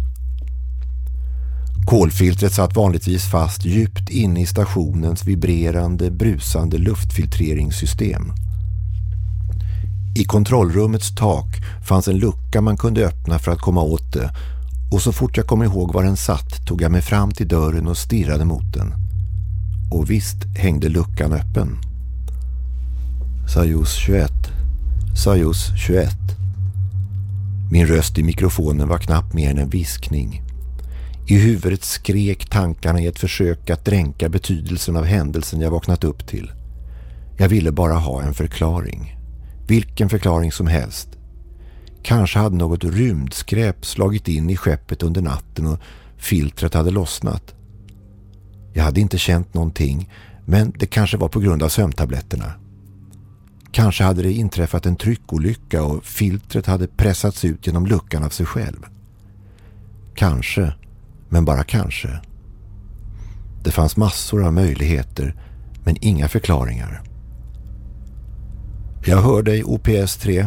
Kolfiltret satt vanligtvis fast djupt inne i stationens vibrerande, brusande luftfiltreringssystem. I kontrollrummets tak fanns en lucka man kunde öppna för att komma åt det och så fort jag kom ihåg var den satt tog jag mig fram till dörren och stirrade mot den. Och visst hängde luckan öppen. Sajus 21. Sajus 21. Min röst i mikrofonen var knappt mer än en viskning. I huvudet skrek tankarna i ett försök att dränka betydelsen av händelsen jag vaknat upp till. Jag ville bara ha en förklaring. Vilken förklaring som helst. Kanske hade något rymdskräp slagit in i skeppet under natten och filtret hade lossnat. Jag hade inte känt någonting men det kanske var på grund av sömntabletterna. Kanske hade det inträffat en tryckolycka och filtret hade pressats ut genom luckan av sig själv. Kanske, men bara kanske. Det fanns massor av möjligheter men inga förklaringar. Jag hör dig OPS 3.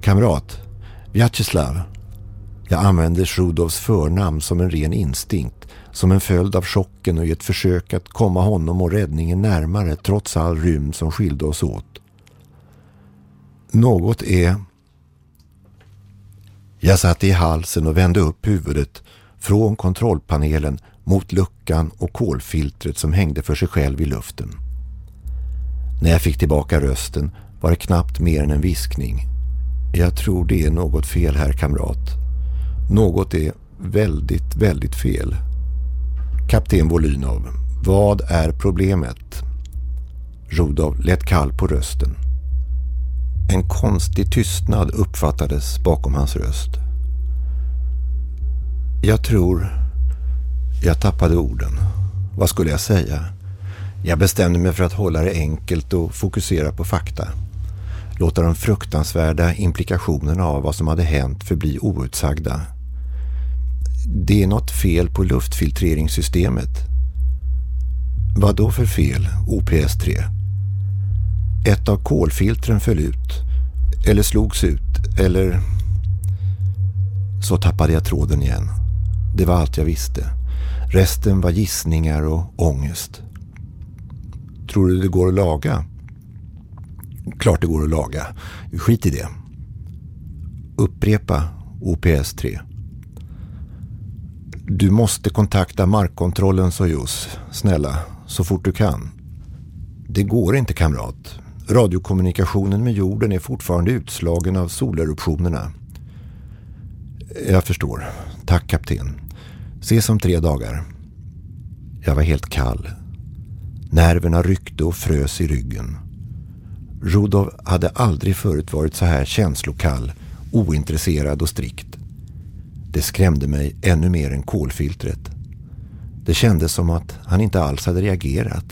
Kamrat, Vyacheslav. Jag använder Shrudovs förnamn som en ren instinkt, som en följd av chocken och i ett försök att komma honom och räddningen närmare trots all rymd som skilde oss åt. Något är... Jag satte i halsen och vände upp huvudet från kontrollpanelen mot luckan och kolfiltret som hängde för sig själv i luften. När jag fick tillbaka rösten var det knappt mer än en viskning. Jag tror det är något fel här kamrat. Något är väldigt, väldigt fel. Kapten Volynov, vad är problemet? Rodov lät kall på rösten. En konstig tystnad uppfattades bakom hans röst. Jag tror... Jag tappade orden. Vad skulle jag säga? Jag bestämde mig för att hålla det enkelt och fokusera på fakta. Låta de fruktansvärda implikationerna av vad som hade hänt förbli outsagda. Det är något fel på luftfiltreringssystemet. Vad då för fel, OPS-3? Ett av kolfiltren föll ut. Eller slogs ut. Eller... Så tappade jag tråden igen. Det var allt jag visste. Resten var gissningar och ångest. Tror du det går att laga? Klart det går att laga. Skit i det. Upprepa OPS 3. Du måste kontakta markkontrollen Sojus. Snälla, så fort du kan. Det går inte kamrat. Radiokommunikationen med jorden är fortfarande utslagen av soleruptionerna. Jag förstår. Tack kapten. Ses om tre dagar. Jag var helt kall. Nerverna ryckte och frös i ryggen. Rudolf hade aldrig förut varit så här känslokall, ointresserad och strikt. Det skrämde mig ännu mer än kolfiltret. Det kändes som att han inte alls hade reagerat.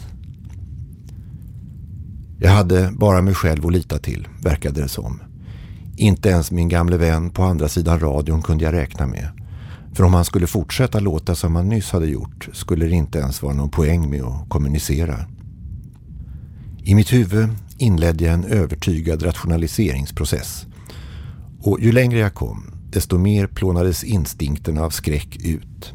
Jag hade bara mig själv att lita till, verkade det som. Inte ens min gamle vän på andra sidan radion kunde jag räkna med. För om han skulle fortsätta låta som han nyss hade gjort skulle det inte ens vara någon poäng med att kommunicera. I mitt huvud inledde jag en övertygad rationaliseringsprocess. Och ju längre jag kom, desto mer plånades instinkterna av skräck ut.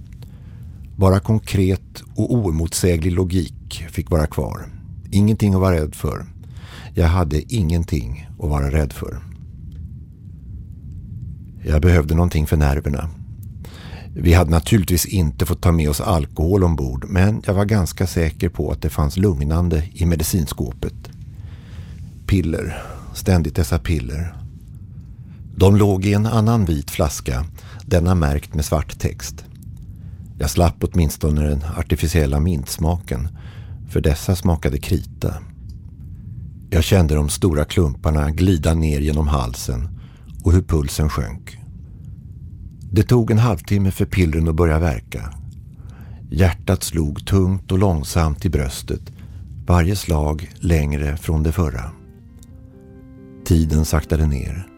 Bara konkret och oemotsäglig logik fick vara kvar. Ingenting att vara rädd för. Jag hade ingenting att vara rädd för. Jag behövde någonting för nerverna. Vi hade naturligtvis inte fått ta med oss alkohol ombord men jag var ganska säker på att det fanns lugnande i medicinskåpet. Piller, ständigt dessa piller. De låg i en annan vit flaska, denna märkt med svart text. Jag slapp åtminstone den artificiella mintsmaken, för dessa smakade krita. Jag kände de stora klumparna glida ner genom halsen och hur pulsen sjönk. Det tog en halvtimme för pillren att börja verka. Hjärtat slog tungt och långsamt i bröstet, varje slag längre från det förra. Tiden saktade ner.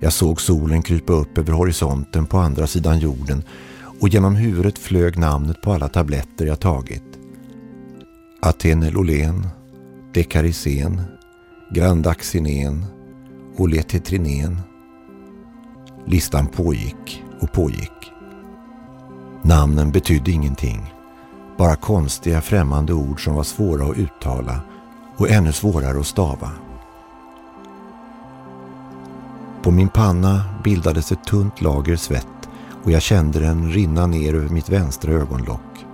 Jag såg solen krypa upp över horisonten på andra sidan jorden och genom huvudet flög namnet på alla tabletter jag tagit. Atenelolen, Decaricen, Grandaxinen och Letetrinen. Listan pågick och pågick. Namnen betydde ingenting. Bara konstiga främmande ord som var svåra att uttala och ännu svårare att stava. På min panna bildades ett tunt lager svett och jag kände den rinna ner över mitt vänstra ögonlock.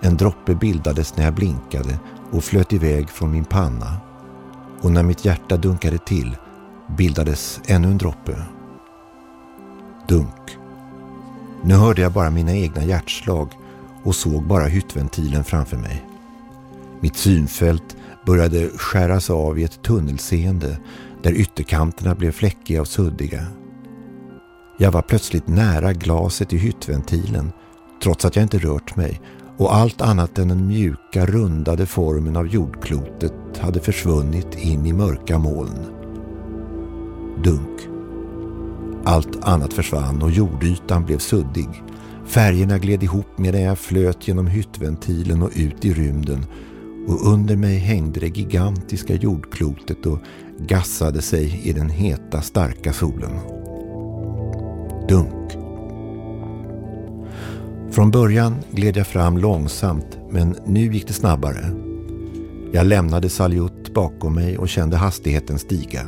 En droppe bildades när jag blinkade och flöt iväg från min panna. Och när mitt hjärta dunkade till bildades ännu en droppe. Dunk. Nu hörde jag bara mina egna hjärtslag och såg bara hyttventilen framför mig. Mitt synfält började skäras av i ett tunnelseende där ytterkanterna blev fläckiga och suddiga. Jag var plötsligt nära glaset i hyttventilen trots att jag inte rört mig och allt annat än den mjuka rundade formen av jordklotet hade försvunnit in i mörka moln. Dunk. Allt annat försvann och jordytan blev suddig. Färgerna gled ihop medan jag flöt genom hyttventilen och ut i rymden och under mig hängde det gigantiska jordklotet och gassade sig i den heta starka solen. Dunk. Från början gled jag fram långsamt men nu gick det snabbare. Jag lämnade Saljut bakom mig och kände hastigheten stiga.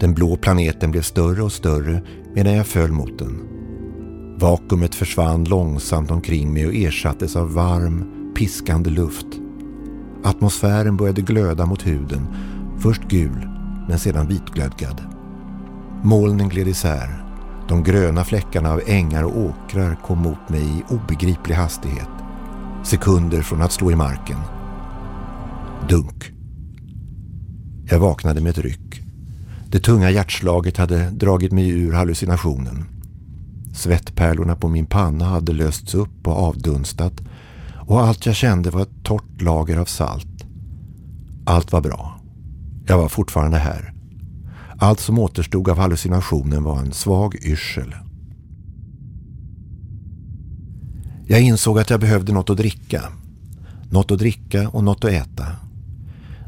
Den blå planeten blev större och större medan jag föll mot den. Vakuumet försvann långsamt omkring mig och ersattes av varm, piskande luft. Atmosfären började glöda mot huden, först gul men sedan vitglödgad. Molnen gled isär. De gröna fläckarna av ängar och åkrar kom mot mig i obegriplig hastighet. Sekunder från att slå i marken. Dunk. Jag vaknade med ett ryck. Det tunga hjärtslaget hade dragit mig ur hallucinationen. Svettpärlorna på min panna hade lösts upp och avdunstat och allt jag kände var ett torrt lager av salt. Allt var bra. Jag var fortfarande här. Allt som återstod av hallucinationen var en svag yrsel. Jag insåg att jag behövde något att dricka. Något att dricka och något att äta.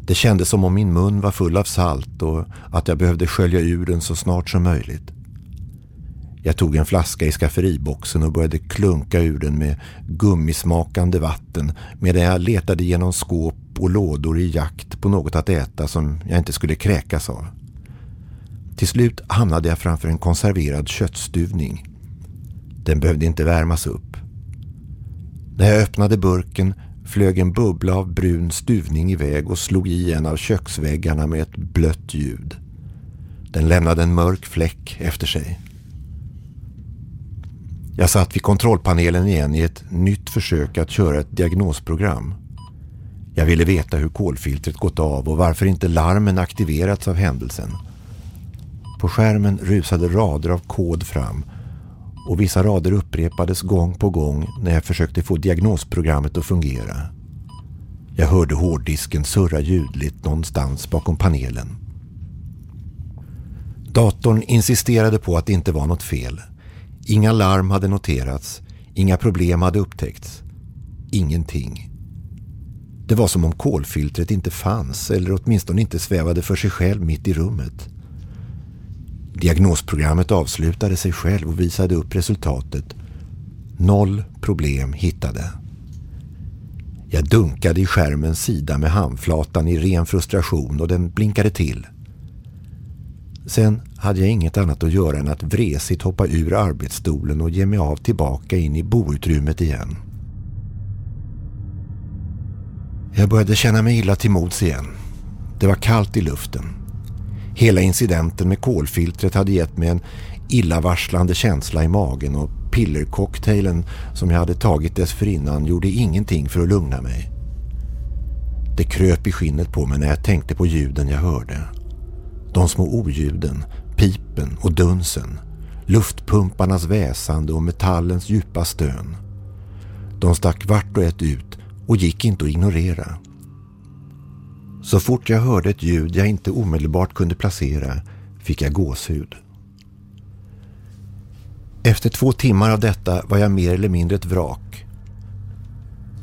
Det kändes som om min mun var full av salt och att jag behövde skölja ur den så snart som möjligt. Jag tog en flaska i skafferiboxen och började klunka ur den med gummismakande vatten medan jag letade genom skåp och lådor i jakt på något att äta som jag inte skulle kräkas av. Till slut hamnade jag framför en konserverad köttstuvning. Den behövde inte värmas upp. När jag öppnade burken flög en bubbla av brun stuvning iväg och slog i en av köksväggarna med ett blött ljud. Den lämnade en mörk fläck efter sig. Jag satt vid kontrollpanelen igen i ett nytt försök att köra ett diagnosprogram. Jag ville veta hur kolfiltret gått av och varför inte larmen aktiverats av händelsen. På skärmen rusade rader av kod fram och vissa rader upprepades gång på gång när jag försökte få diagnosprogrammet att fungera. Jag hörde hårddisken surra ljudligt någonstans bakom panelen. Datorn insisterade på att det inte var något fel. Inga larm hade noterats, inga problem hade upptäckts. Ingenting. Det var som om kolfiltret inte fanns eller åtminstone inte svävade för sig själv mitt i rummet. Diagnosprogrammet avslutade sig själv och visade upp resultatet. Noll problem hittade. Jag dunkade i skärmens sida med handflatan i ren frustration och den blinkade till. Sen hade jag inget annat att göra än att vresigt hoppa ur arbetsstolen och ge mig av tillbaka in i boutrymmet igen. Jag började känna mig illa till mods igen. Det var kallt i luften. Hela incidenten med kolfiltret hade gett mig en illavarslande känsla i magen och pillercocktailen som jag hade tagit dessförinnan gjorde ingenting för att lugna mig. Det kröp i skinnet på mig när jag tänkte på ljuden jag hörde. De små oljuden, pipen och dunsen, luftpumparnas väsande och metallens djupa stön. De stack vart och ett ut och gick inte att ignorera. Så fort jag hörde ett ljud jag inte omedelbart kunde placera fick jag gåshud. Efter två timmar av detta var jag mer eller mindre ett vrak.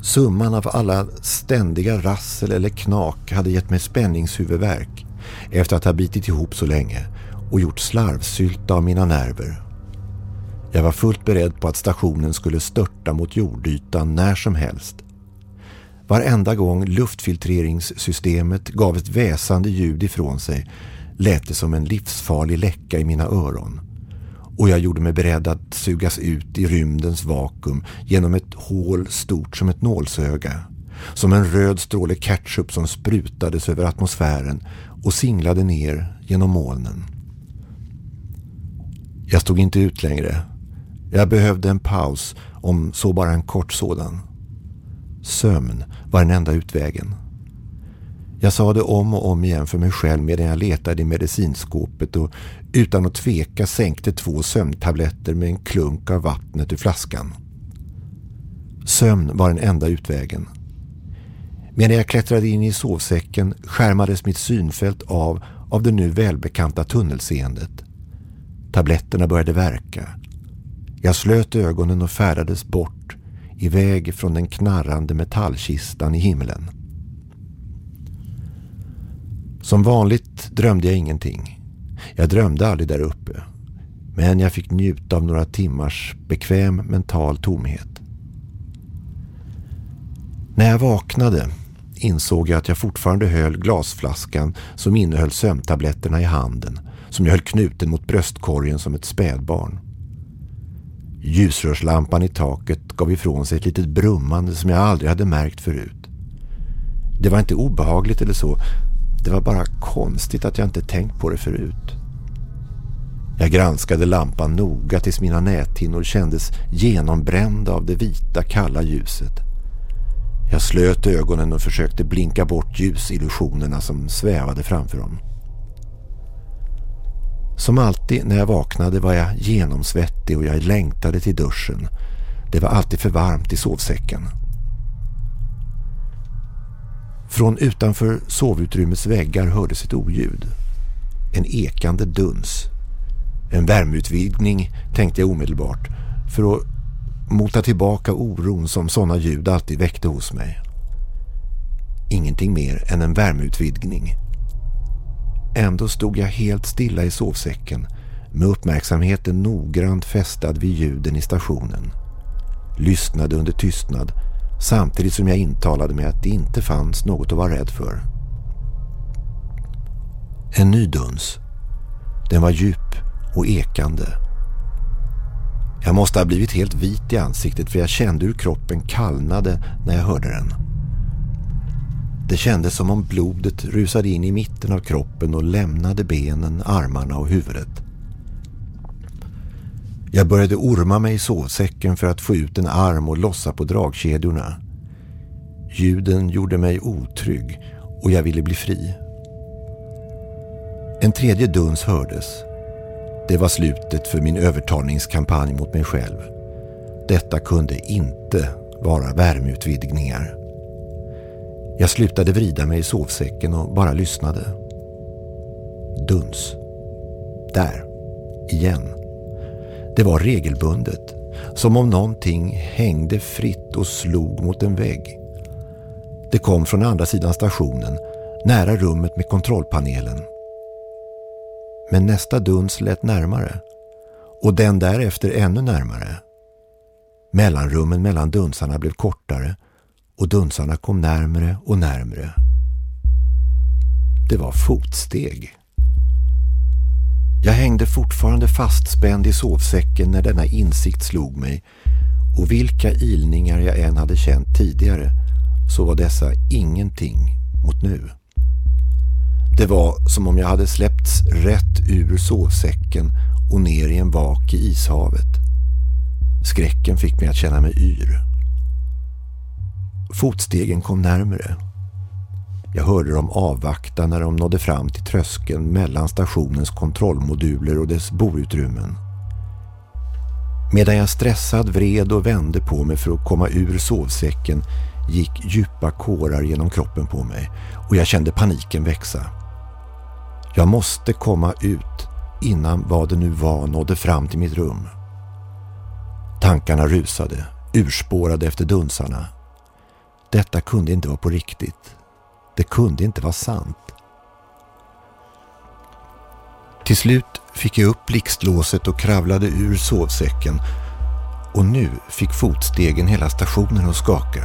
Summan av alla ständiga rassel eller knak hade gett mig spänningshuvudvärk efter att ha bitit ihop så länge och gjort slarvsylta av mina nerver. Jag var fullt beredd på att stationen skulle störta mot jordytan när som helst. Varenda gång luftfiltreringssystemet gav ett väsande ljud ifrån sig lät det som en livsfarlig läcka i mina öron. Och jag gjorde mig beredd att sugas ut i rymdens vakuum genom ett hål stort som ett nålsöga. Som en röd stråle ketchup som sprutades över atmosfären och singlade ner genom molnen. Jag stod inte ut längre. Jag behövde en paus, om så bara en kort sådan. Sömn var den enda utvägen. Jag sa det om och om igen för mig själv medan jag letade i medicinskåpet och utan att tveka sänkte två sömntabletter med en klunk av vattnet ur flaskan. Sömn var den enda utvägen. Medan jag klättrade in i sovsäcken skärmades mitt synfält av av det nu välbekanta tunnelseendet. Tabletterna började verka. Jag slöt ögonen och färdades bort, iväg från den knarrande metallkistan i himlen. Som vanligt drömde jag ingenting. Jag drömde aldrig där uppe. Men jag fick njuta av några timmars bekväm mental tomhet. När jag vaknade insåg jag att jag fortfarande höll glasflaskan som innehöll sömntabletterna i handen som jag höll knuten mot bröstkorgen som ett spädbarn. Ljusrörslampan i taket gav ifrån sig ett litet brummande som jag aldrig hade märkt förut. Det var inte obehagligt eller så. Det var bara konstigt att jag inte tänkt på det förut. Jag granskade lampan noga tills mina näthinnor kändes genombrända av det vita kalla ljuset. Jag slöt ögonen och försökte blinka bort ljusillusionerna som svävade framför dem. Som alltid när jag vaknade var jag genomsvettig och jag längtade till duschen. Det var alltid för varmt i sovsäcken. Från utanför sovutrymmets väggar hördes ett oljud. En ekande duns. En värmeutvidgning tänkte jag omedelbart för att mota tillbaka oron som sådana ljud alltid väckte hos mig. Ingenting mer än en värmeutvidgning. Ändå stod jag helt stilla i sovsäcken med uppmärksamheten noggrant fästad vid ljuden i stationen. Lyssnade under tystnad samtidigt som jag intalade mig att det inte fanns något att vara rädd för. En ny duns. Den var djup och ekande. Jag måste ha blivit helt vit i ansiktet för jag kände hur kroppen kallnade när jag hörde den. Det kändes som om blodet rusade in i mitten av kroppen och lämnade benen, armarna och huvudet. Jag började orma mig i sovsäcken för att få ut en arm och lossa på dragkedjorna. Ljuden gjorde mig otrygg och jag ville bli fri. En tredje duns hördes. Det var slutet för min övertalningskampanj mot mig själv. Detta kunde inte vara värmeutvidgningar. Jag slutade vrida mig i sovsäcken och bara lyssnade. Duns. Där. Igen. Det var regelbundet. Som om någonting hängde fritt och slog mot en vägg. Det kom från andra sidan stationen, nära rummet med kontrollpanelen. Men nästa duns lät närmare. Och den därefter ännu närmare. Mellanrummen mellan dunsarna blev kortare och dunsarna kom närmre och närmre. Det var fotsteg. Jag hängde fortfarande fastspänd i sovsäcken när denna insikt slog mig och vilka ilningar jag än hade känt tidigare så var dessa ingenting mot nu. Det var som om jag hade släppts rätt ur sovsäcken och ner i en vak i ishavet. Skräcken fick mig att känna mig yr. Fotstegen kom närmre. Jag hörde dem avvakta när de nådde fram till tröskeln mellan stationens kontrollmoduler och dess boutrymmen. Medan jag stressad vred och vände på mig för att komma ur sovsäcken gick djupa kårar genom kroppen på mig och jag kände paniken växa. Jag måste komma ut innan vad det nu var nådde fram till mitt rum. Tankarna rusade, urspårade efter dunsarna. Detta kunde inte vara på riktigt. Det kunde inte vara sant. Till slut fick jag upp blixtlåset och kravlade ur sovsäcken och nu fick fotstegen hela stationen att skaka.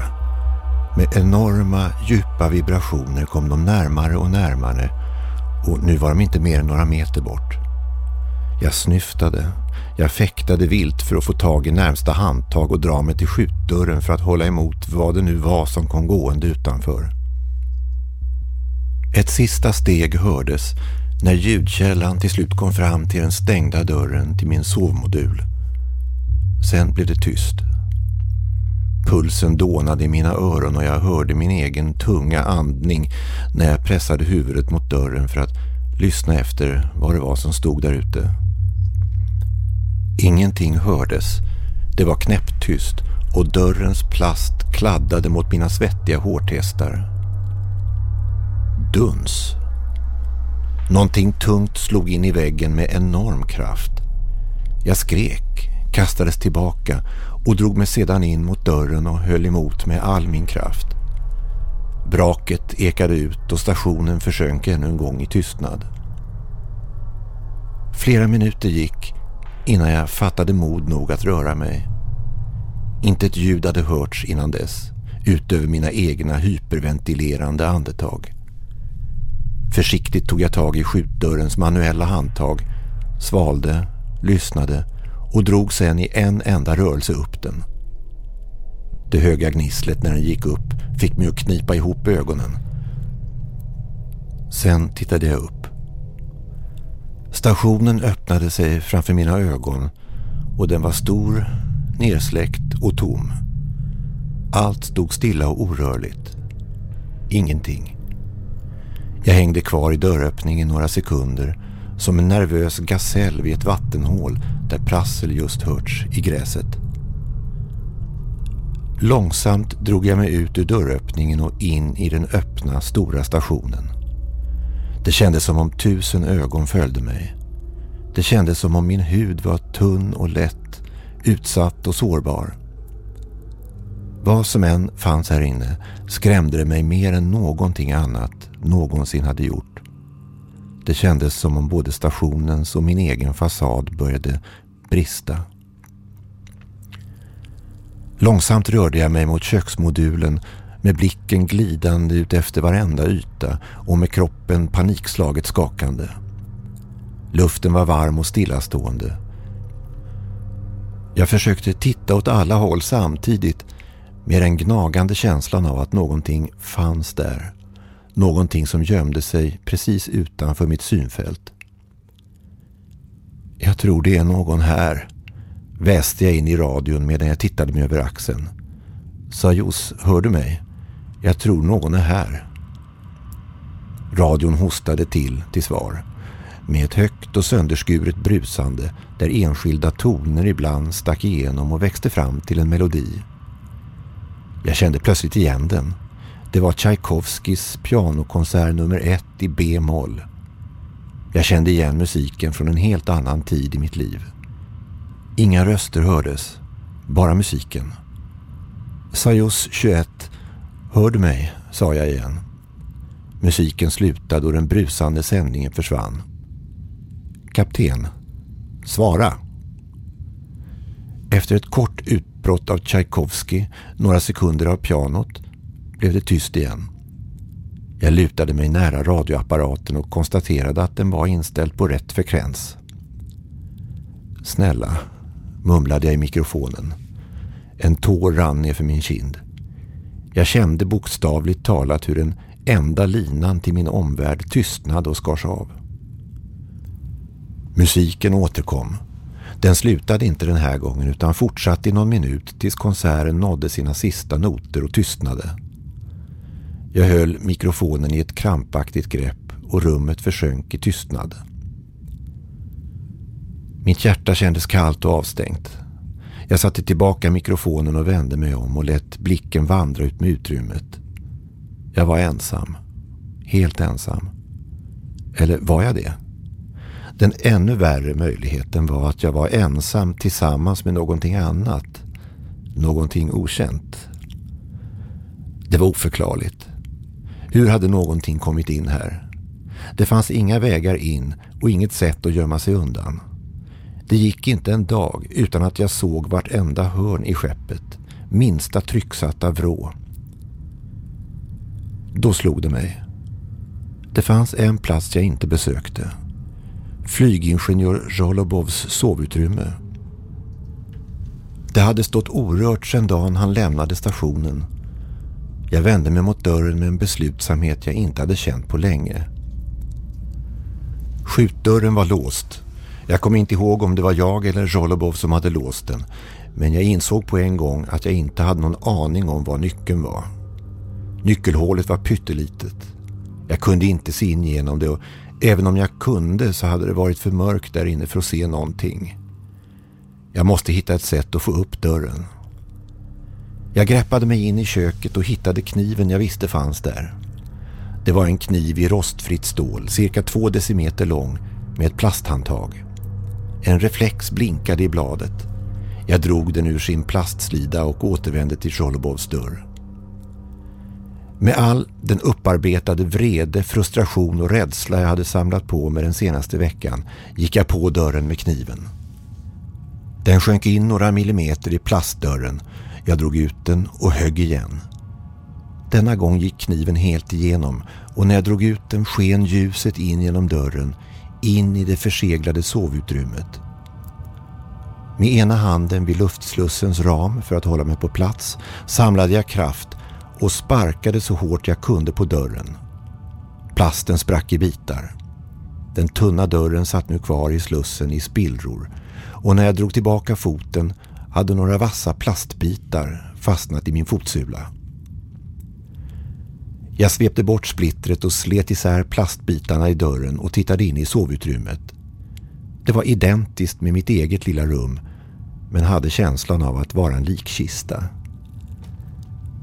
Med enorma djupa vibrationer kom de närmare och närmare och nu var de inte mer än några meter bort. Jag snyftade. Jag fäktade vilt för att få tag i närmsta handtag och dra mig till skjutdörren för att hålla emot vad det nu var som kom gående utanför. Ett sista steg hördes när ljudkällan till slut kom fram till den stängda dörren till min sovmodul. Sen blev det tyst. Pulsen dånade i mina öron och jag hörde min egen tunga andning när jag pressade huvudet mot dörren för att lyssna efter vad det var som stod där ute. Ingenting hördes. Det var knäpptyst och dörrens plast kladdade mot mina svettiga hårtestar. Duns. Någonting tungt slog in i väggen med enorm kraft. Jag skrek, kastades tillbaka och drog mig sedan in mot dörren och höll emot med all min kraft. Braket ekade ut och stationen försönk ännu en gång i tystnad. Flera minuter gick innan jag fattade mod nog att röra mig. Inte ett ljud hade hörts innan dess, utöver mina egna hyperventilerande andetag. Försiktigt tog jag tag i skjutdörrens manuella handtag, svalde, lyssnade och drog sen i en enda rörelse upp den. Det höga gnisslet när den gick upp fick mig att knipa ihop ögonen. Sen tittade jag upp. Stationen öppnade sig framför mina ögon och den var stor, nersläckt och tom. Allt stod stilla och orörligt. Ingenting. Jag hängde kvar i dörröppningen några sekunder som en nervös gasell vid ett vattenhål där prassel just hörts i gräset. Långsamt drog jag mig ut ur dörröppningen och in i den öppna stora stationen. Det kändes som om tusen ögon följde mig. Det kändes som om min hud var tunn och lätt, utsatt och sårbar. Vad som än fanns här inne skrämde det mig mer än någonting annat någonsin hade gjort. Det kändes som om både stationens och min egen fasad började brista. Långsamt rörde jag mig mot köksmodulen med blicken glidande ut efter varenda yta och med kroppen panikslaget skakande. Luften var varm och stillastående. Jag försökte titta åt alla håll samtidigt med den gnagande känslan av att någonting fanns där. Någonting som gömde sig precis utanför mitt synfält. Jag tror det är någon här, väste jag in i radion medan jag tittade mig över axeln. Sajos, hör du mig? Jag tror någon är här. Radion hostade till till svar. Med ett högt och sönderskuret brusande där enskilda toner ibland stack igenom och växte fram till en melodi. Jag kände plötsligt igen den. Det var Tchaikovskis pianokonsert nummer ett i B-moll. Jag kände igen musiken från en helt annan tid i mitt liv. Inga röster hördes, bara musiken. Sajos 21, hör du mig, sa jag igen. Musiken slutade och den brusande sändningen försvann. Kapten, svara. Efter ett kort utbrott av Tchaikovsky, några sekunder av pianot, blev det tyst igen. Jag lutade mig nära radioapparaten och konstaterade att den var inställd på rätt frekvens. Snälla, mumlade jag i mikrofonen. En tår rann ner för min kind. Jag kände bokstavligt talat hur den enda linan till min omvärld tystnade och skars av. Musiken återkom. Den slutade inte den här gången utan fortsatte i någon minut tills konserten nådde sina sista noter och tystnade. Jag höll mikrofonen i ett krampaktigt grepp och rummet försönk i tystnad. Mitt hjärta kändes kallt och avstängt. Jag satte tillbaka mikrofonen och vände mig om och lät blicken vandra ut med utrymmet. Jag var ensam. Helt ensam. Eller var jag det? Den ännu värre möjligheten var att jag var ensam tillsammans med någonting annat. Någonting okänt. Det var oförklarligt. Hur hade någonting kommit in här? Det fanns inga vägar in och inget sätt att gömma sig undan. Det gick inte en dag utan att jag såg vartenda hörn i skeppet, minsta trycksatta vrå. Då slog det mig. Det fanns en plats jag inte besökte. Flygingenjör Rolobovs sovutrymme. Det hade stått orört sedan dagen han lämnade stationen. Jag vände mig mot dörren med en beslutsamhet jag inte hade känt på länge. Skjutdörren var låst jag kom inte ihåg om det var jag eller Rolobov som hade låst den. Men jag insåg på en gång att jag inte hade någon aning om vad nyckeln var. Nyckelhålet var pyttelitet. Jag kunde inte se in genom det och även om jag kunde så hade det varit för mörkt där inne för att se någonting. Jag måste hitta ett sätt att få upp dörren. Jag greppade mig in i köket och hittade kniven jag visste fanns där. Det var en kniv i rostfritt stål, cirka två decimeter lång, med ett plasthandtag. En reflex blinkade i bladet. Jag drog den ur sin plastslida och återvände till Sjolobovs dörr. Med all den upparbetade vrede, frustration och rädsla jag hade samlat på mig den senaste veckan gick jag på dörren med kniven. Den sjönk in några millimeter i plastdörren. Jag drog ut den och högg igen. Denna gång gick kniven helt igenom och när jag drog ut den sken ljuset in genom dörren in i det förseglade sovutrymmet. Med ena handen vid luftslussens ram för att hålla mig på plats samlade jag kraft och sparkade så hårt jag kunde på dörren. Plasten sprack i bitar. Den tunna dörren satt nu kvar i slussen i spillror och när jag drog tillbaka foten hade några vassa plastbitar fastnat i min fotsula. Jag svepte bort splittret och slet isär plastbitarna i dörren och tittade in i sovutrymmet. Det var identiskt med mitt eget lilla rum men hade känslan av att vara en likkista.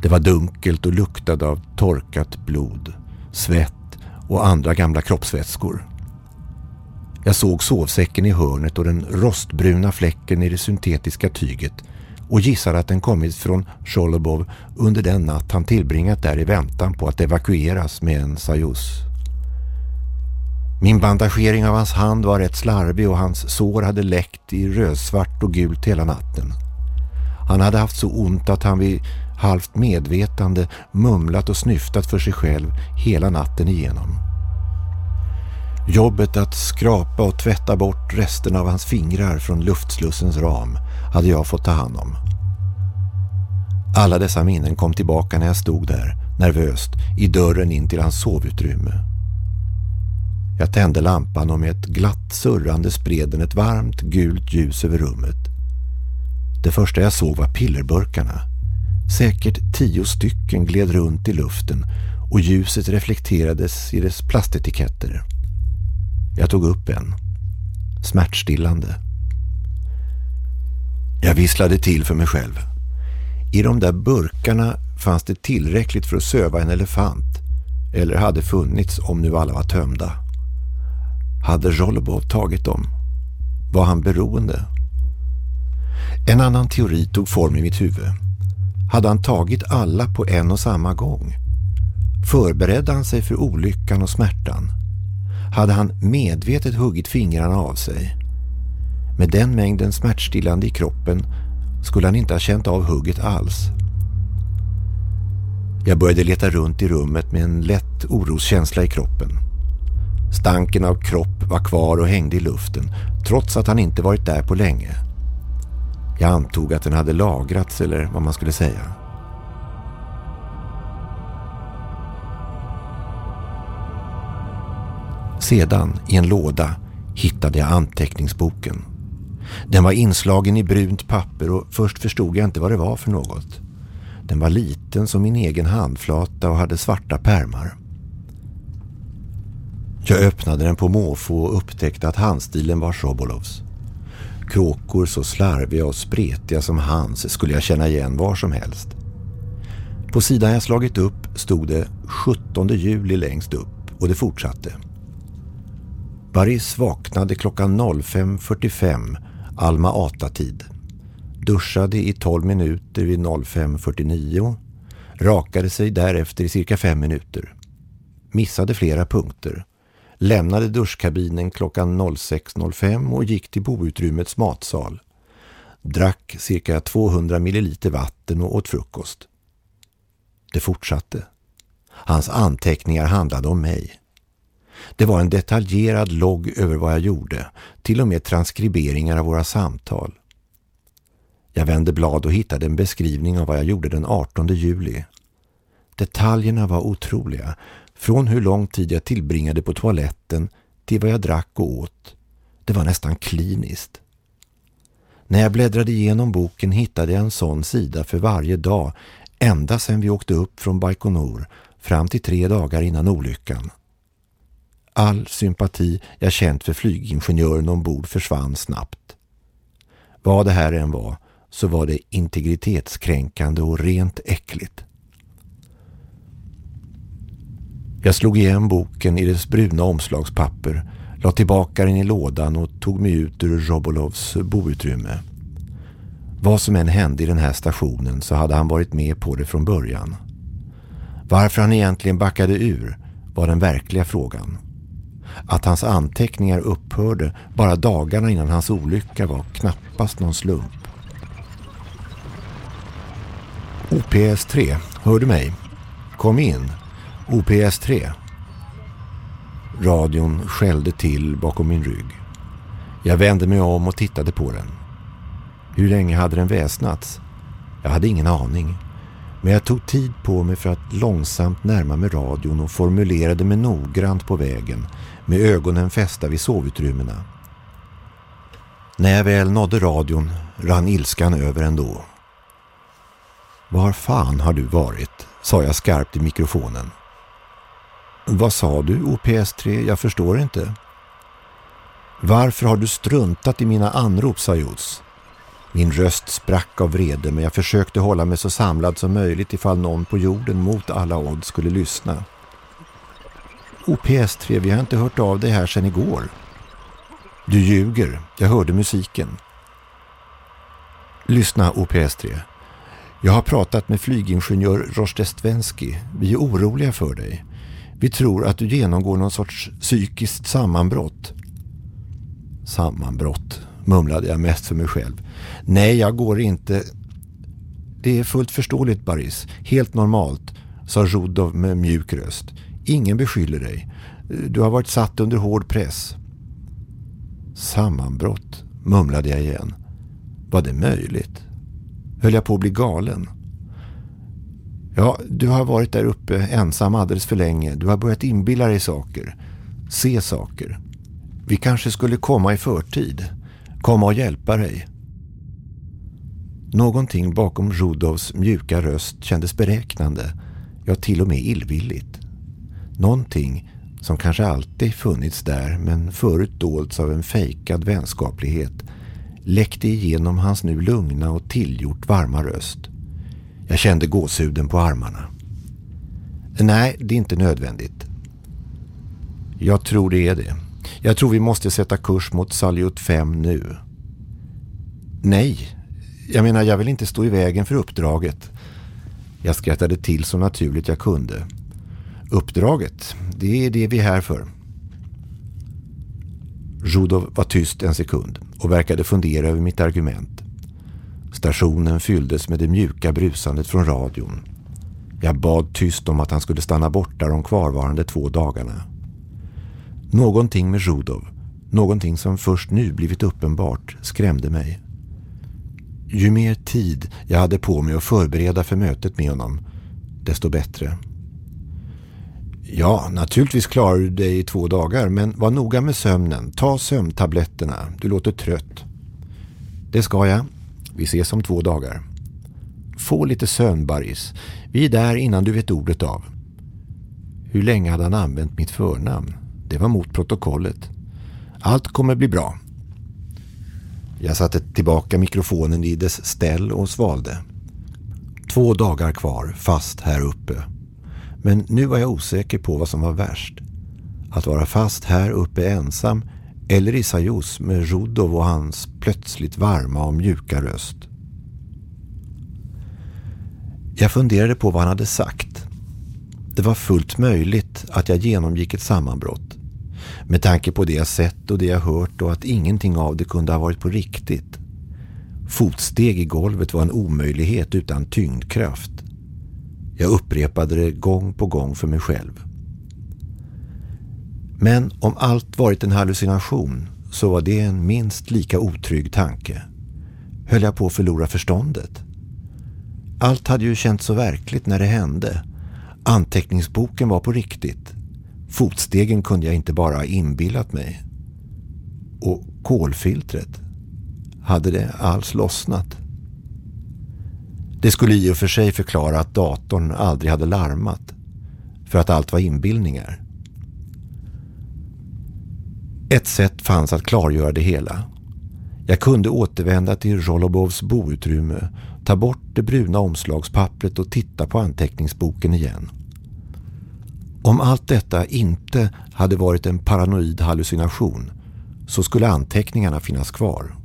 Det var dunkelt och luktade av torkat blod, svett och andra gamla kroppsvätskor. Jag såg sovsäcken i hörnet och den rostbruna fläcken i det syntetiska tyget och gissade att den kommit från Sholobov under den natt han tillbringat där i väntan på att evakueras med en Sajus. Min bandagering av hans hand var rätt slarvig och hans sår hade läckt i rödsvart och gult hela natten. Han hade haft så ont att han vid halvt medvetande mumlat och snyftat för sig själv hela natten igenom. Jobbet att skrapa och tvätta bort resten av hans fingrar från luftslussens ram hade jag fått ta hand om. Alla dessa minnen kom tillbaka när jag stod där, nervöst, i dörren in till hans sovutrymme. Jag tände lampan och med ett glatt surrande spred den ett varmt gult ljus över rummet. Det första jag såg var pillerburkarna. Säkert tio stycken gled runt i luften och ljuset reflekterades i dess plastetiketter. Jag tog upp en. Smärtstillande. Jag visslade till för mig själv. I de där burkarna fanns det tillräckligt för att söva en elefant eller hade funnits om nu alla var tömda. Hade Rolobov tagit dem? Var han beroende? En annan teori tog form i mitt huvud. Hade han tagit alla på en och samma gång? Förberedde han sig för olyckan och smärtan? Hade han medvetet huggit fingrarna av sig? Med den mängden smärtstillande i kroppen skulle han inte ha känt av hugget alls. Jag började leta runt i rummet med en lätt oroskänsla i kroppen. Stanken av kropp var kvar och hängde i luften trots att han inte varit där på länge. Jag antog att den hade lagrats eller vad man skulle säga. Sedan, i en låda, hittade jag anteckningsboken. Den var inslagen i brunt papper och först förstod jag inte vad det var för något. Den var liten som min egen handflata och hade svarta pärmar. Jag öppnade den på måfå och upptäckte att handstilen var Sobolovs. Kråkor så slarviga och spretiga som hans skulle jag känna igen var som helst. På sidan jag slagit upp stod det 17 juli längst upp och det fortsatte. Baris vaknade klockan 05.45 Alma Ata-tid. Duschade i 12 minuter vid 05.49. Rakade sig därefter i cirka 5 minuter. Missade flera punkter. Lämnade duschkabinen klockan 06.05 och gick till boutrymmets matsal. Drack cirka 200 milliliter vatten och åt frukost. Det fortsatte. Hans anteckningar handlade om mig. Det var en detaljerad logg över vad jag gjorde, till och med transkriberingar av våra samtal. Jag vände blad och hittade en beskrivning av vad jag gjorde den 18 juli. Detaljerna var otroliga, från hur lång tid jag tillbringade på toaletten till vad jag drack och åt. Det var nästan kliniskt. När jag bläddrade igenom boken hittade jag en sån sida för varje dag ända sedan vi åkte upp från Baikonur fram till tre dagar innan olyckan. All sympati jag känt för flygingenjören ombord försvann snabbt. Vad det här än var så var det integritetskränkande och rent äckligt. Jag slog igen boken i dess bruna omslagspapper, la tillbaka den i lådan och tog mig ut ur Robolovs boutrymme. Vad som än hände i den här stationen så hade han varit med på det från början. Varför han egentligen backade ur var den verkliga frågan. Att hans anteckningar upphörde bara dagarna innan hans olycka var knappast någon slump. OPS 3, hör du mig? Kom in. OPS 3. Radion skällde till bakom min rygg. Jag vände mig om och tittade på den. Hur länge hade den väsnats? Jag hade ingen aning. Men jag tog tid på mig för att långsamt närma mig radion och formulerade mig noggrant på vägen med ögonen fästa vid sovutrymmena. När jag väl nådde radion rann ilskan över ändå. Var fan har du varit? sa jag skarpt i mikrofonen. Vad sa du, OPS3? Jag förstår inte. Varför har du struntat i mina anrop, sa Jots. Min röst sprack av vrede men jag försökte hålla mig så samlad som möjligt ifall någon på jorden mot alla odds skulle lyssna. OPS3, vi har inte hört av dig här sedan igår. Du ljuger, jag hörde musiken. Lyssna OPS3. Jag har pratat med flygingenjör Rostestvenski. Vi är oroliga för dig. Vi tror att du genomgår någon sorts psykiskt sammanbrott. Sammanbrott, mumlade jag mest för mig själv. Nej, jag går inte... Det är fullt förståeligt, Baris. Helt normalt, sa Rudov med mjuk röst. Ingen beskyller dig. Du har varit satt under hård press. Sammanbrott, mumlade jag igen. Var det möjligt? Höll jag på att bli galen? Ja, du har varit där uppe ensam alldeles för länge. Du har börjat inbilla dig saker. Se saker. Vi kanske skulle komma i förtid. Komma och hjälpa dig. Någonting bakom Rudolfs mjuka röst kändes beräknande, ja till och med illvilligt. Någonting som kanske alltid funnits där men förut dolts av en fejkad vänskaplighet läckte igenom hans nu lugna och tillgjort varma röst. Jag kände gåshuden på armarna. Nej, det är inte nödvändigt. Jag tror det är det. Jag tror vi måste sätta kurs mot Salyut 5 nu. Nej, jag menar jag vill inte stå i vägen för uppdraget. Jag skrattade till så naturligt jag kunde. Uppdraget, det är det vi är här för. Rudov var tyst en sekund och verkade fundera över mitt argument. Stationen fylldes med det mjuka brusandet från radion. Jag bad tyst om att han skulle stanna borta de kvarvarande två dagarna. Någonting med Rudov, någonting som först nu blivit uppenbart, skrämde mig. Ju mer tid jag hade på mig att förbereda för mötet med honom, desto bättre. Ja, naturligtvis klarar du dig i två dagar, men var noga med sömnen. Ta sömntabletterna. Du låter trött. Det ska jag. Vi ses om två dagar. Få lite sömn, Baris. Vi är där innan du vet ordet av. Hur länge hade han använt mitt förnamn? Det var mot protokollet. Allt kommer bli bra. Jag satte tillbaka mikrofonen i dess ställ och svalde. Två dagar kvar, fast här uppe. Men nu var jag osäker på vad som var värst. Att vara fast här uppe ensam eller i Sajos med Rudov och hans plötsligt varma och mjuka röst. Jag funderade på vad han hade sagt. Det var fullt möjligt att jag genomgick ett sammanbrott. Med tanke på det jag sett och det jag hört och att ingenting av det kunde ha varit på riktigt. Fotsteg i golvet var en omöjlighet utan tyngdkraft. Jag upprepade det gång på gång för mig själv. Men om allt varit en hallucination så var det en minst lika otrygg tanke. Höll jag på att förlora förståndet? Allt hade ju känts så verkligt när det hände. Anteckningsboken var på riktigt. Fotstegen kunde jag inte bara ha inbillat mig. Och kolfiltret, hade det alls lossnat? Det skulle i och för sig förklara att datorn aldrig hade larmat. För att allt var inbildningar. Ett sätt fanns att klargöra det hela. Jag kunde återvända till Rolobovs boutrymme, ta bort det bruna omslagspappret och titta på anteckningsboken igen. Om allt detta inte hade varit en paranoid hallucination så skulle anteckningarna finnas kvar.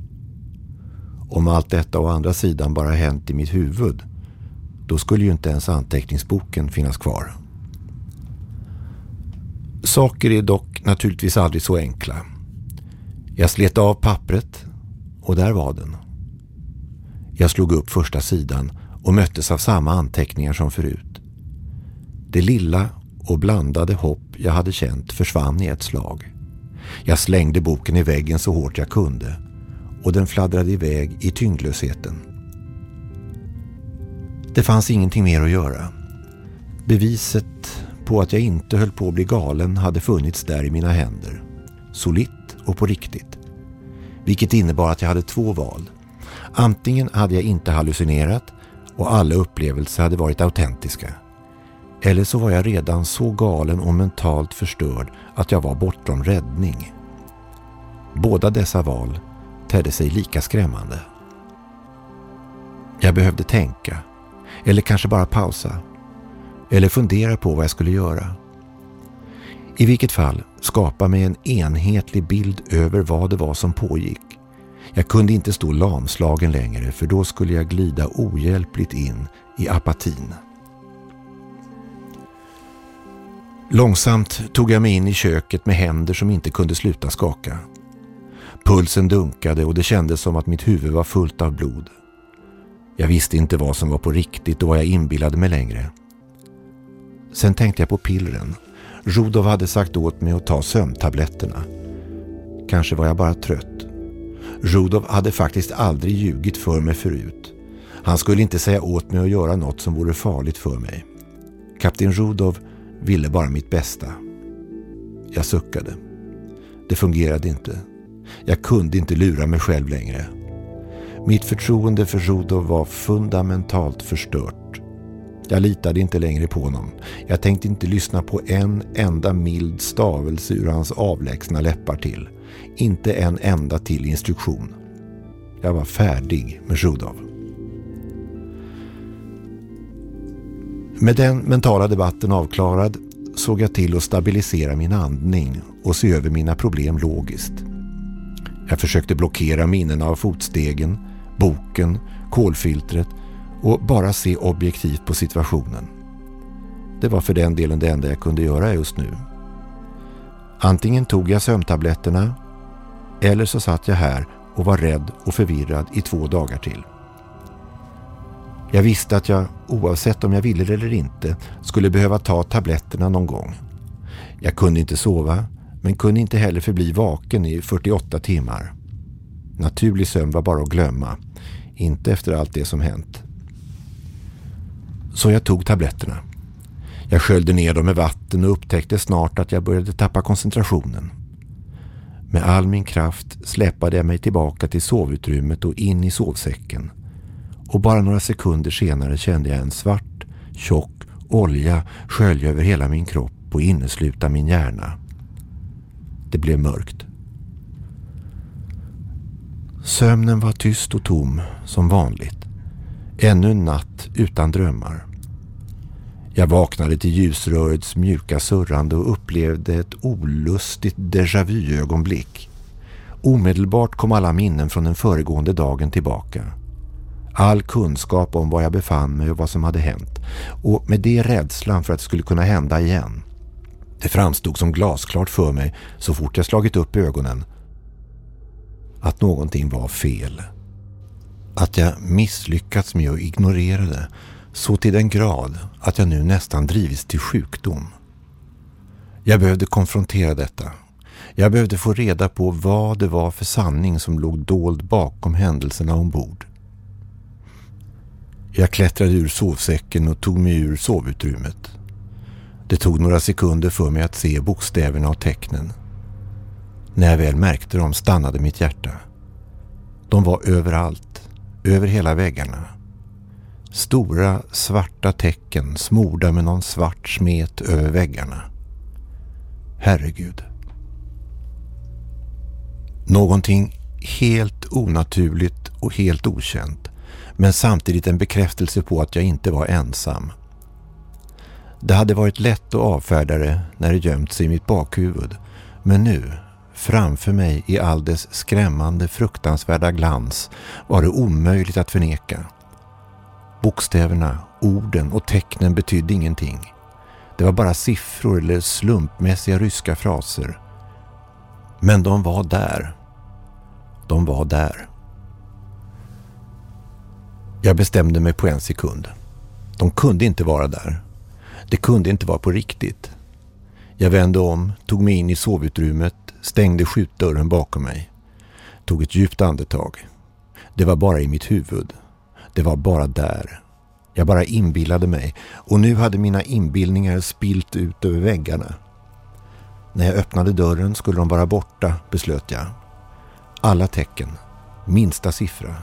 Om allt detta å andra sidan bara hänt i mitt huvud, då skulle ju inte ens anteckningsboken finnas kvar. Saker är dock naturligtvis aldrig så enkla. Jag slet av pappret och där var den. Jag slog upp första sidan och möttes av samma anteckningar som förut. Det lilla och blandade hopp jag hade känt försvann i ett slag. Jag slängde boken i väggen så hårt jag kunde och den fladdrade iväg i tyngdlösheten. Det fanns ingenting mer att göra. Beviset på att jag inte höll på att bli galen hade funnits där i mina händer. Solitt och på riktigt. Vilket innebar att jag hade två val. Antingen hade jag inte hallucinerat och alla upplevelser hade varit autentiska. Eller så var jag redan så galen och mentalt förstörd att jag var bortom räddning. Båda dessa val tedde sig lika skrämmande. Jag behövde tänka, eller kanske bara pausa, eller fundera på vad jag skulle göra. I vilket fall skapa mig en enhetlig bild över vad det var som pågick. Jag kunde inte stå lamslagen längre för då skulle jag glida ohjälpligt in i apatin. Långsamt tog jag mig in i köket med händer som inte kunde sluta skaka. Pulsen dunkade och det kändes som att mitt huvud var fullt av blod. Jag visste inte vad som var på riktigt och vad jag inbillade mig längre. Sen tänkte jag på pillren. Rudov hade sagt åt mig att ta sömntabletterna. Kanske var jag bara trött. Rudov hade faktiskt aldrig ljugit för mig förut. Han skulle inte säga åt mig att göra något som vore farligt för mig. Kapten Rudov ville bara mitt bästa. Jag suckade. Det fungerade inte. Jag kunde inte lura mig själv längre. Mitt förtroende för Rudolf var fundamentalt förstört. Jag litade inte längre på honom. Jag tänkte inte lyssna på en enda mild stavelse ur hans avlägsna läppar till. Inte en enda till instruktion. Jag var färdig med Rudolf. Med den mentala debatten avklarad såg jag till att stabilisera min andning och se över mina problem logiskt. Jag försökte blockera minnena av fotstegen, boken, kolfiltret och bara se objektivt på situationen. Det var för den delen det enda jag kunde göra just nu. Antingen tog jag sömntabletterna eller så satt jag här och var rädd och förvirrad i två dagar till. Jag visste att jag, oavsett om jag ville det eller inte, skulle behöva ta tabletterna någon gång. Jag kunde inte sova, men kunde inte heller förbli vaken i 48 timmar. Naturlig sömn var bara att glömma, inte efter allt det som hänt. Så jag tog tabletterna. Jag sköljde ner dem med vatten och upptäckte snart att jag började tappa koncentrationen. Med all min kraft släpade jag mig tillbaka till sovutrymmet och in i sovsäcken. Och bara några sekunder senare kände jag en svart, tjock olja skölja över hela min kropp och innesluta min hjärna. Det blev mörkt. Sömnen var tyst och tom som vanligt. Ännu en natt utan drömmar. Jag vaknade till ljusrörets mjuka surrande och upplevde ett olustigt déjà vu-ögonblick. Omedelbart kom alla minnen från den föregående dagen tillbaka. All kunskap om var jag befann mig och vad som hade hänt. Och med det rädslan för att det skulle kunna hända igen. Det framstod som glasklart för mig så fort jag slagit upp ögonen att någonting var fel. Att jag misslyckats med att ignorera det så till den grad att jag nu nästan drivits till sjukdom. Jag behövde konfrontera detta. Jag behövde få reda på vad det var för sanning som låg dold bakom händelserna ombord. Jag klättrade ur sovsäcken och tog mig ur sovutrymmet. Det tog några sekunder för mig att se bokstäverna och tecknen. När jag väl märkte dem stannade mitt hjärta. De var överallt, över hela väggarna. Stora svarta tecken smorda med någon svart smet över väggarna. Herregud. Någonting helt onaturligt och helt okänt men samtidigt en bekräftelse på att jag inte var ensam. Det hade varit lätt att avfärda det när det gömt sig i mitt bakhuvud men nu, framför mig i all dess skrämmande fruktansvärda glans var det omöjligt att förneka. Bokstäverna, orden och tecknen betydde ingenting. Det var bara siffror eller slumpmässiga ryska fraser. Men de var där. De var där. Jag bestämde mig på en sekund. De kunde inte vara där. Det kunde inte vara på riktigt. Jag vände om, tog mig in i sovutrymmet, stängde skjutdörren bakom mig. Tog ett djupt andetag. Det var bara i mitt huvud. Det var bara där. Jag bara inbillade mig och nu hade mina inbildningar spilt ut över väggarna. När jag öppnade dörren skulle de vara borta, beslöt jag. Alla tecken, minsta siffra.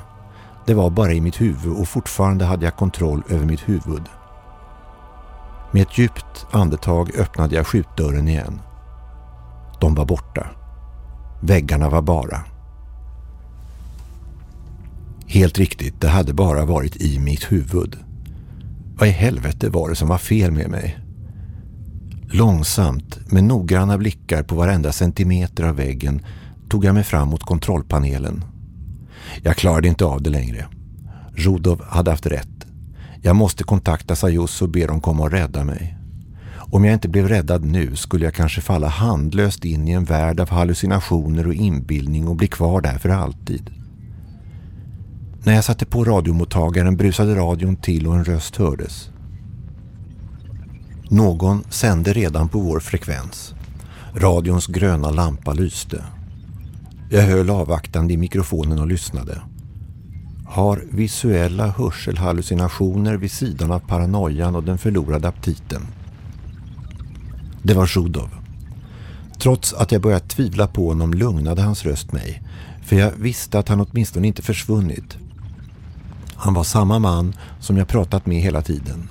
Det var bara i mitt huvud och fortfarande hade jag kontroll över mitt huvud. Med ett djupt andetag öppnade jag skjutdörren igen. De var borta. Väggarna var bara. Helt riktigt, det hade bara varit i mitt huvud. Vad i helvete var det som var fel med mig? Långsamt, med noggranna blickar på varenda centimeter av väggen, tog jag mig fram mot kontrollpanelen. Jag klarade inte av det längre. Rudov hade haft rätt. Jag måste kontakta Sayus och be dem komma och rädda mig. Om jag inte blev räddad nu skulle jag kanske falla handlöst in i en värld av hallucinationer och inbildning och bli kvar där för alltid. När jag satte på radiomottagaren brusade radion till och en röst hördes. Någon sände redan på vår frekvens. Radions gröna lampa lyste. Jag höll avvaktande i mikrofonen och lyssnade. Har visuella hörselhallucinationer vid sidan av paranoian och den förlorade aptiten. Det var Shudov. Trots att jag börjat tvivla på honom lugnade hans röst mig. För jag visste att han åtminstone inte försvunnit. Han var samma man som jag pratat med hela tiden.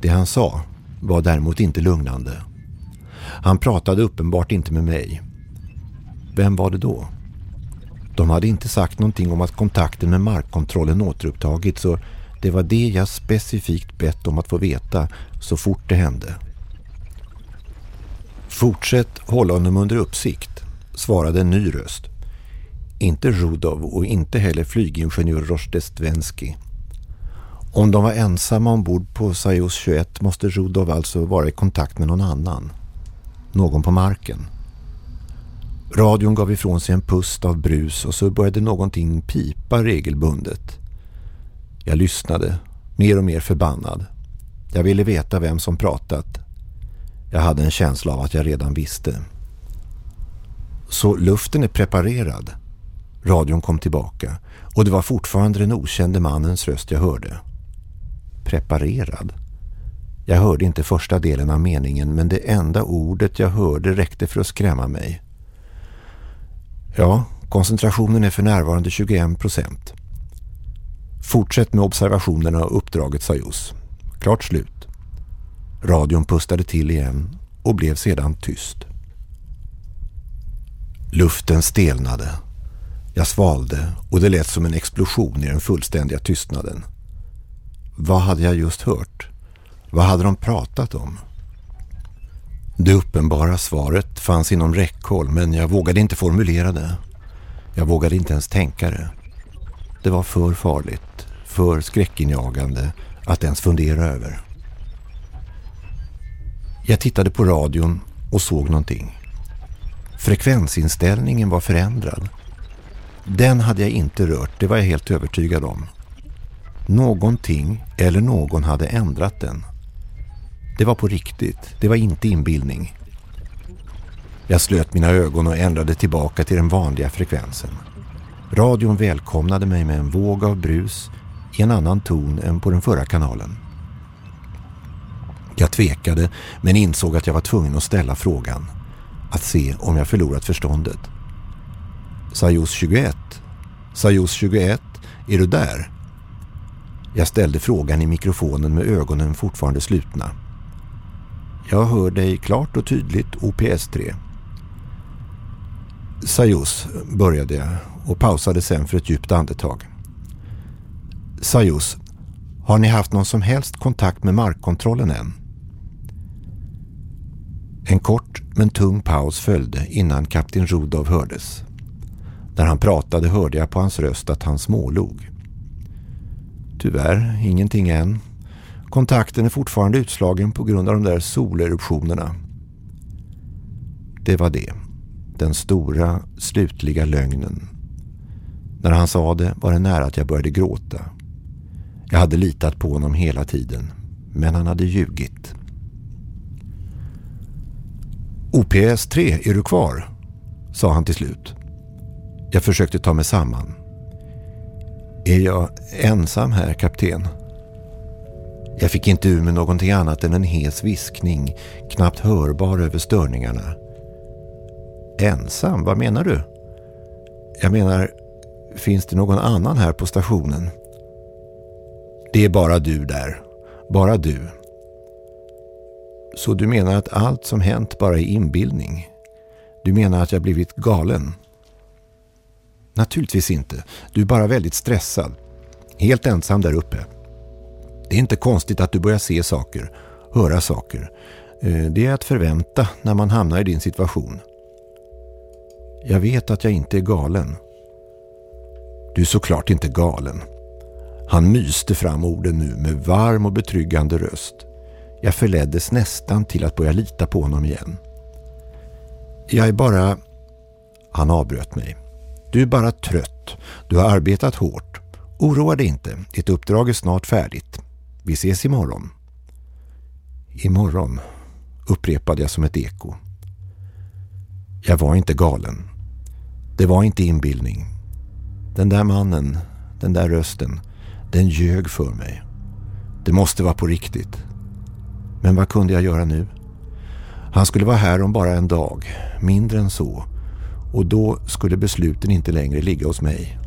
Det han sa var däremot inte lugnande. Han pratade uppenbart inte med mig. Vem var det då? De hade inte sagt någonting om att kontakten med markkontrollen återupptagits så det var det jag specifikt bett om att få veta så fort det hände. Fortsätt hålla honom under uppsikt, svarade en ny röst. Inte Rudov och inte heller flygingenjör Rojdestvenski. Om de var ensamma ombord på Sajos 21 måste Rudov alltså vara i kontakt med någon annan. Någon på marken. Radion gav ifrån sig en pust av brus och så började någonting pipa regelbundet. Jag lyssnade, mer och mer förbannad. Jag ville veta vem som pratat. Jag hade en känsla av att jag redan visste. Så luften är preparerad. Radion kom tillbaka och det var fortfarande den okände mannens röst jag hörde. Preparerad? Jag hörde inte första delen av meningen men det enda ordet jag hörde räckte för att skrämma mig. Ja, koncentrationen är för närvarande 21 procent. Fortsätt med observationerna och uppdraget, sa Jos. Klart slut. Radion pustade till igen och blev sedan tyst. Luften stelnade. Jag svalde och det lät som en explosion i den fullständiga tystnaden. Vad hade jag just hört? Vad hade de pratat om? Det uppenbara svaret fanns inom räckhåll men jag vågade inte formulera det. Jag vågade inte ens tänka det. Det var för farligt, för skräckinjagande att ens fundera över. Jag tittade på radion och såg någonting. Frekvensinställningen var förändrad. Den hade jag inte rört, det var jag helt övertygad om. Någonting eller någon hade ändrat den. Det var på riktigt, det var inte inbildning. Jag slöt mina ögon och ändrade tillbaka till den vanliga frekvensen. Radion välkomnade mig med en våg av brus i en annan ton än på den förra kanalen. Jag tvekade men insåg att jag var tvungen att ställa frågan. Att se om jag förlorat förståndet. Sajos 21? Sajos 21, är du där? Jag ställde frågan i mikrofonen med ögonen fortfarande slutna. Jag hör dig klart och tydligt OPS3. Sajos började jag och pausade sen för ett djupt andetag. Sajos, har ni haft någon som helst kontakt med markkontrollen än? En kort men tung paus följde innan kapten Rudov hördes. När han pratade hörde jag på hans röst att han smålog. Tyvärr, ingenting än. Kontakten är fortfarande utslagen på grund av de där soleruptionerna. Det var det. Den stora, slutliga lögnen. När han sa det var det nära att jag började gråta. Jag hade litat på honom hela tiden. Men han hade ljugit. OPS 3, är du kvar? sa han till slut. Jag försökte ta mig samman. Är jag ensam här, kapten? Jag fick inte ur mig någonting annat än en hes viskning, knappt hörbar över störningarna. Ensam? Vad menar du? Jag menar, finns det någon annan här på stationen? Det är bara du där. Bara du. Så du menar att allt som hänt bara är inbildning? Du menar att jag blivit galen? Naturligtvis inte. Du är bara väldigt stressad. Helt ensam där uppe. Det är inte konstigt att du börjar se saker, höra saker. Eh, det är att förvänta när man hamnar i din situation. Jag vet att jag inte är galen. Du är såklart inte galen. Han myste fram orden nu med varm och betryggande röst. Jag förleddes nästan till att börja lita på honom igen. Jag är bara... Han avbröt mig. Du är bara trött. Du har arbetat hårt. Oroa dig inte. Ditt uppdrag är snart färdigt. Vi ses imorgon. Imorgon, upprepade jag som ett eko. Jag var inte galen. Det var inte inbildning. Den där mannen, den där rösten, den ljög för mig. Det måste vara på riktigt. Men vad kunde jag göra nu? Han skulle vara här om bara en dag, mindre än så. Och då skulle besluten inte längre ligga hos mig.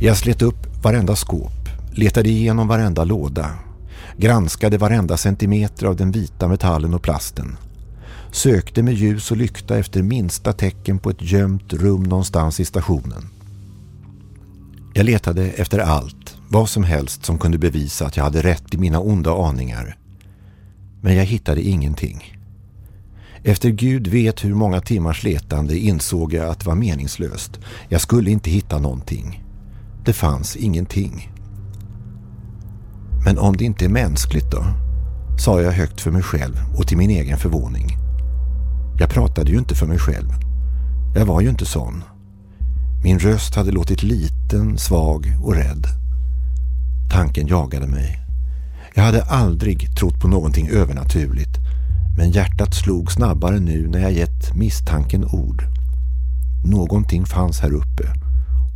Jag slet upp varenda skåp, letade igenom varenda låda, granskade varenda centimeter av den vita metallen och plasten. Sökte med ljus och lykta efter minsta tecken på ett gömt rum någonstans i stationen. Jag letade efter allt, vad som helst som kunde bevisa att jag hade rätt i mina onda aningar. Men jag hittade ingenting. Efter Gud vet hur många timmars letande insåg jag att det var meningslöst. Jag skulle inte hitta någonting. Det fanns ingenting. Men om det inte är mänskligt då? Sa jag högt för mig själv och till min egen förvåning. Jag pratade ju inte för mig själv. Jag var ju inte sån. Min röst hade låtit liten, svag och rädd. Tanken jagade mig. Jag hade aldrig trott på någonting övernaturligt men hjärtat slog snabbare nu när jag gett misstanken ord. Någonting fanns här uppe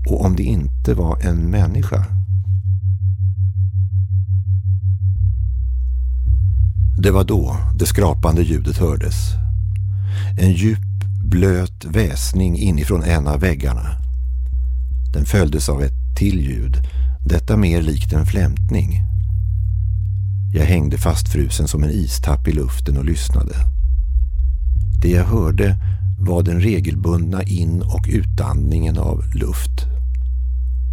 och om det inte var en människa. Det var då det skrapande ljudet hördes. En djup, blöt väsning inifrån en av väggarna. Den följdes av ett till ljud, detta mer likt en flämtning. Jag hängde fastfrusen som en istapp i luften och lyssnade. Det jag hörde var den regelbundna in- och utandningen av luft.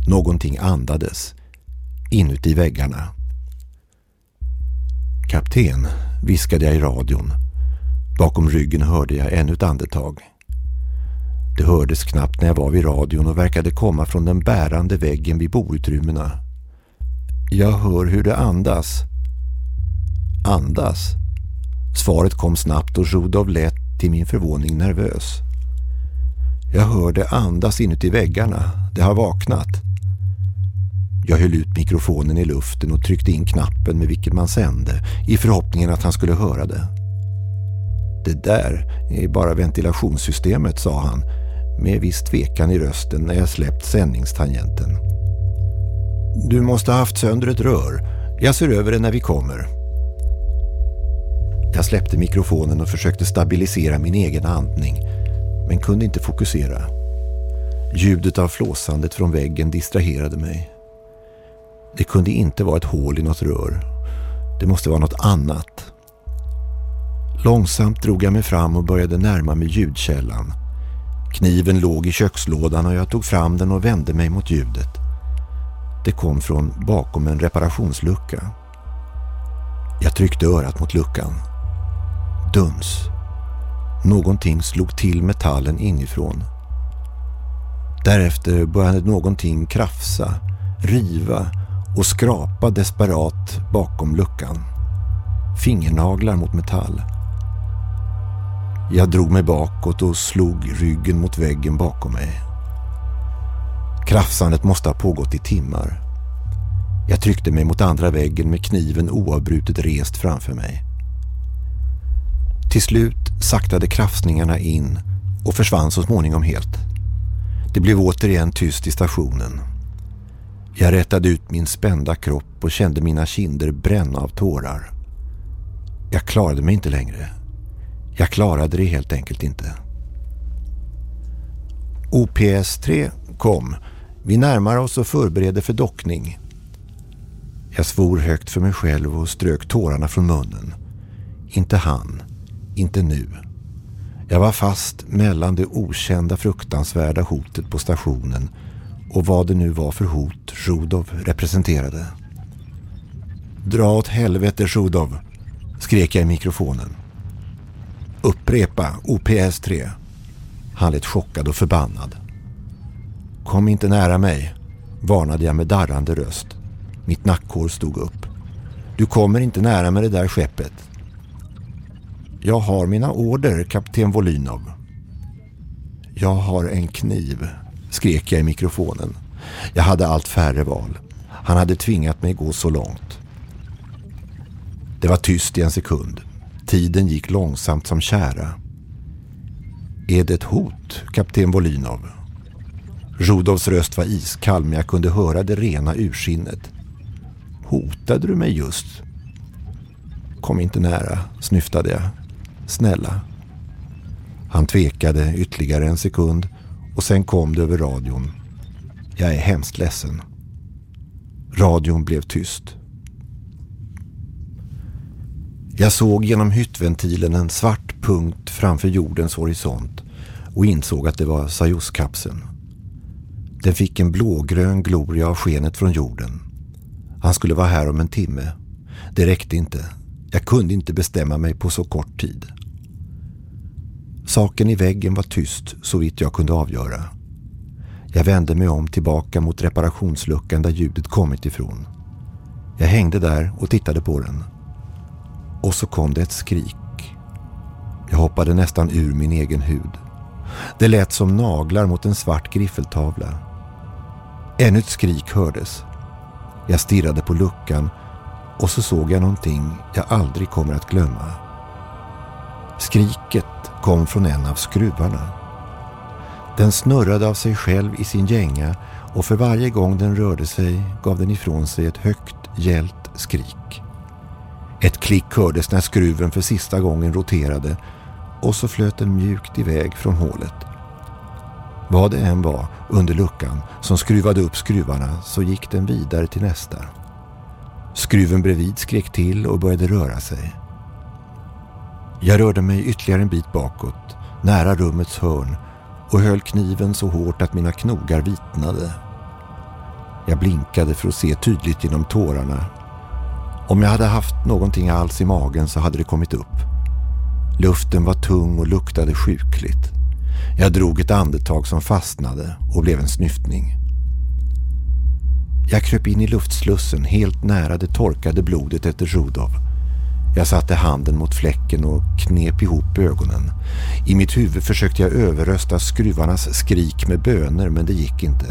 Någonting andades inuti väggarna. Kapten, viskade jag i radion. Bakom ryggen hörde jag ännu ett andetag. Det hördes knappt när jag var vid radion och verkade komma från den bärande väggen vid boutrymmena. Jag hör hur det andas, andas? Svaret kom snabbt och Rudolf lät till min förvåning nervös. Jag hörde andas inuti väggarna. Det har vaknat. Jag höll ut mikrofonen i luften och tryckte in knappen med vilken man sände i förhoppningen att han skulle höra det. Det där är bara ventilationssystemet, sa han med viss tvekan i rösten när jag släppt sändningstangenten. Du måste ha haft sönder ett rör. Jag ser över det när vi kommer. Jag släppte mikrofonen och försökte stabilisera min egen andning men kunde inte fokusera. Ljudet av flåsandet från väggen distraherade mig. Det kunde inte vara ett hål i något rör. Det måste vara något annat. Långsamt drog jag mig fram och började närma mig ljudkällan. Kniven låg i kökslådan och jag tog fram den och vände mig mot ljudet. Det kom från bakom en reparationslucka. Jag tryckte örat mot luckan duns. Någonting slog till metallen inifrån. Därefter började någonting krafsa, riva och skrapa desperat bakom luckan. Fingernaglar mot metall. Jag drog mig bakåt och slog ryggen mot väggen bakom mig. Krafsandet måste ha pågått i timmar. Jag tryckte mig mot andra väggen med kniven oavbrutet rest framför mig. Till slut saktade krafsningarna in och försvann så småningom helt. Det blev återigen tyst i stationen. Jag rättade ut min spända kropp och kände mina kinder bränna av tårar. Jag klarade mig inte längre. Jag klarade det helt enkelt inte. OPS-3 kom. Vi närmar oss och förbereder för dockning. Jag svor högt för mig själv och strök tårarna från munnen. Inte han. Inte nu. Jag var fast mellan det okända fruktansvärda hotet på stationen och vad det nu var för hot Rudov representerade. Dra åt helvete Rudov, skrek jag i mikrofonen. Upprepa OPS 3. Han lät chockad och förbannad. Kom inte nära mig, varnade jag med darrande röst. Mitt nackhår stod upp. Du kommer inte nära med det där skeppet. Jag har mina order, kapten Volynov. Jag har en kniv, skrek jag i mikrofonen. Jag hade allt färre val. Han hade tvingat mig gå så långt. Det var tyst i en sekund. Tiden gick långsamt som kära. Är det ett hot, kapten Volinov? Rudolfs röst var iskall men jag kunde höra det rena ursinnet. Hotade du mig just? Kom inte nära, snyftade jag. Snälla. Han tvekade ytterligare en sekund och sen kom det över radion. Jag är hemskt ledsen. Radion blev tyst. Jag såg genom hyttventilen en svart punkt framför jordens horisont och insåg att det var Sajos-kapseln. Den fick en blågrön gloria av skenet från jorden. Han skulle vara här om en timme. Det räckte inte. Jag kunde inte bestämma mig på så kort tid. Saken i väggen var tyst så vitt jag kunde avgöra. Jag vände mig om tillbaka mot reparationsluckan där ljudet kommit ifrån. Jag hängde där och tittade på den. Och så kom det ett skrik. Jag hoppade nästan ur min egen hud. Det lät som naglar mot en svart griffeltavla. Ännu ett skrik hördes. Jag stirrade på luckan och så såg jag någonting jag aldrig kommer att glömma. Skriket kom från en av skruvarna. Den snurrade av sig själv i sin gänga och för varje gång den rörde sig gav den ifrån sig ett högt, gällt skrik. Ett klick hördes när skruven för sista gången roterade och så flöt den mjukt iväg från hålet. Vad det än var under luckan som skruvade upp skruvarna så gick den vidare till nästa. Skruven bredvid skrek till och började röra sig. Jag rörde mig ytterligare en bit bakåt, nära rummets hörn och höll kniven så hårt att mina knogar vitnade. Jag blinkade för att se tydligt genom tårarna. Om jag hade haft någonting alls i magen så hade det kommit upp. Luften var tung och luktade sjukligt. Jag drog ett andetag som fastnade och blev en snyftning. Jag kröp in i luftslussen helt nära det torkade blodet efter Rudolf. Jag satte handen mot fläcken och knep ihop ögonen. I mitt huvud försökte jag överrösta skruvarnas skrik med böner men det gick inte.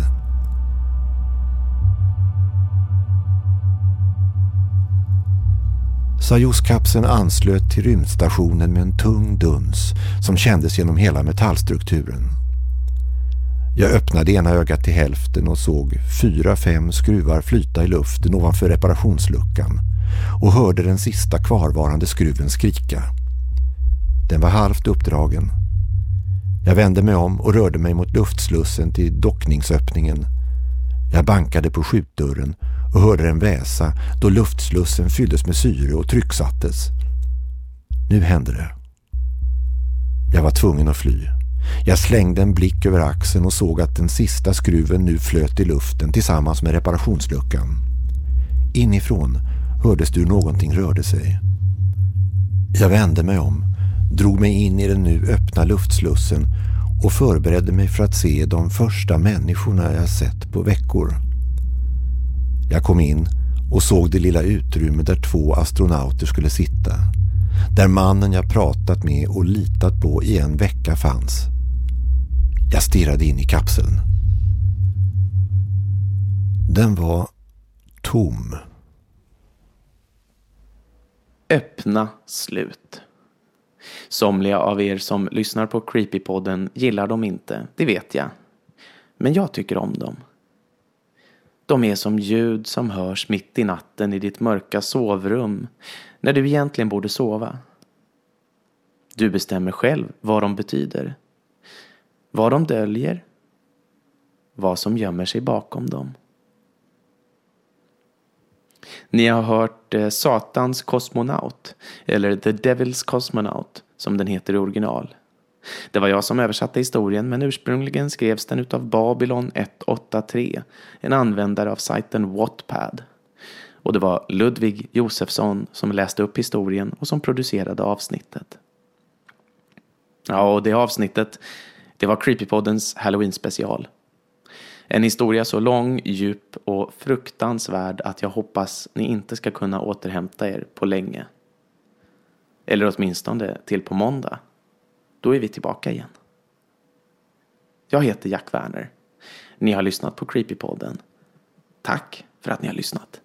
Sajuskapseln anslöt till rymdstationen med en tung duns som kändes genom hela metallstrukturen. Jag öppnade ena ögat till hälften och såg fyra, fem skruvar flyta i luften ovanför reparationsluckan och hörde den sista kvarvarande skruven skrika. Den var halvt uppdragen. Jag vände mig om och rörde mig mot luftslussen till dockningsöppningen. Jag bankade på skjutdörren och hörde den väsa då luftslussen fylldes med syre och trycksattes. Nu hände det. Jag var tvungen att fly. Jag slängde en blick över axeln och såg att den sista skruven nu flöt i luften tillsammans med reparationsluckan. Inifrån hördes det hur någonting rörde sig. Jag vände mig om, drog mig in i den nu öppna luftslussen och förberedde mig för att se de första människorna jag sett på veckor. Jag kom in och såg det lilla utrymme där två astronauter skulle sitta. Där mannen jag pratat med och litat på i en vecka fanns. Jag stirrade in i kapseln. Den var tom. Öppna slut. Somliga av er som lyssnar på Creepypodden gillar dem inte, det vet jag. Men jag tycker om dem. De är som ljud som hörs mitt i natten i ditt mörka sovrum när du egentligen borde sova. Du bestämmer själv vad de betyder. Vad de döljer. Vad som gömmer sig bakom dem. Ni har hört eh, Satans kosmonaut, eller The Devil's Cosmonaut, som den heter i original. Det var jag som översatte historien, men ursprungligen skrevs den utav Babylon 183, en användare av sajten Wattpad. Och det var Ludvig Josefsson som läste upp historien och som producerade avsnittet. Ja, och det avsnittet, det var Creepypoddens Halloween special. En historia så lång, djup och fruktansvärd att jag hoppas ni inte ska kunna återhämta er på länge. Eller åtminstone till på måndag. Då är vi tillbaka igen. Jag heter Jack Werner. Ni har lyssnat på Creepypodden. Tack för att ni har lyssnat.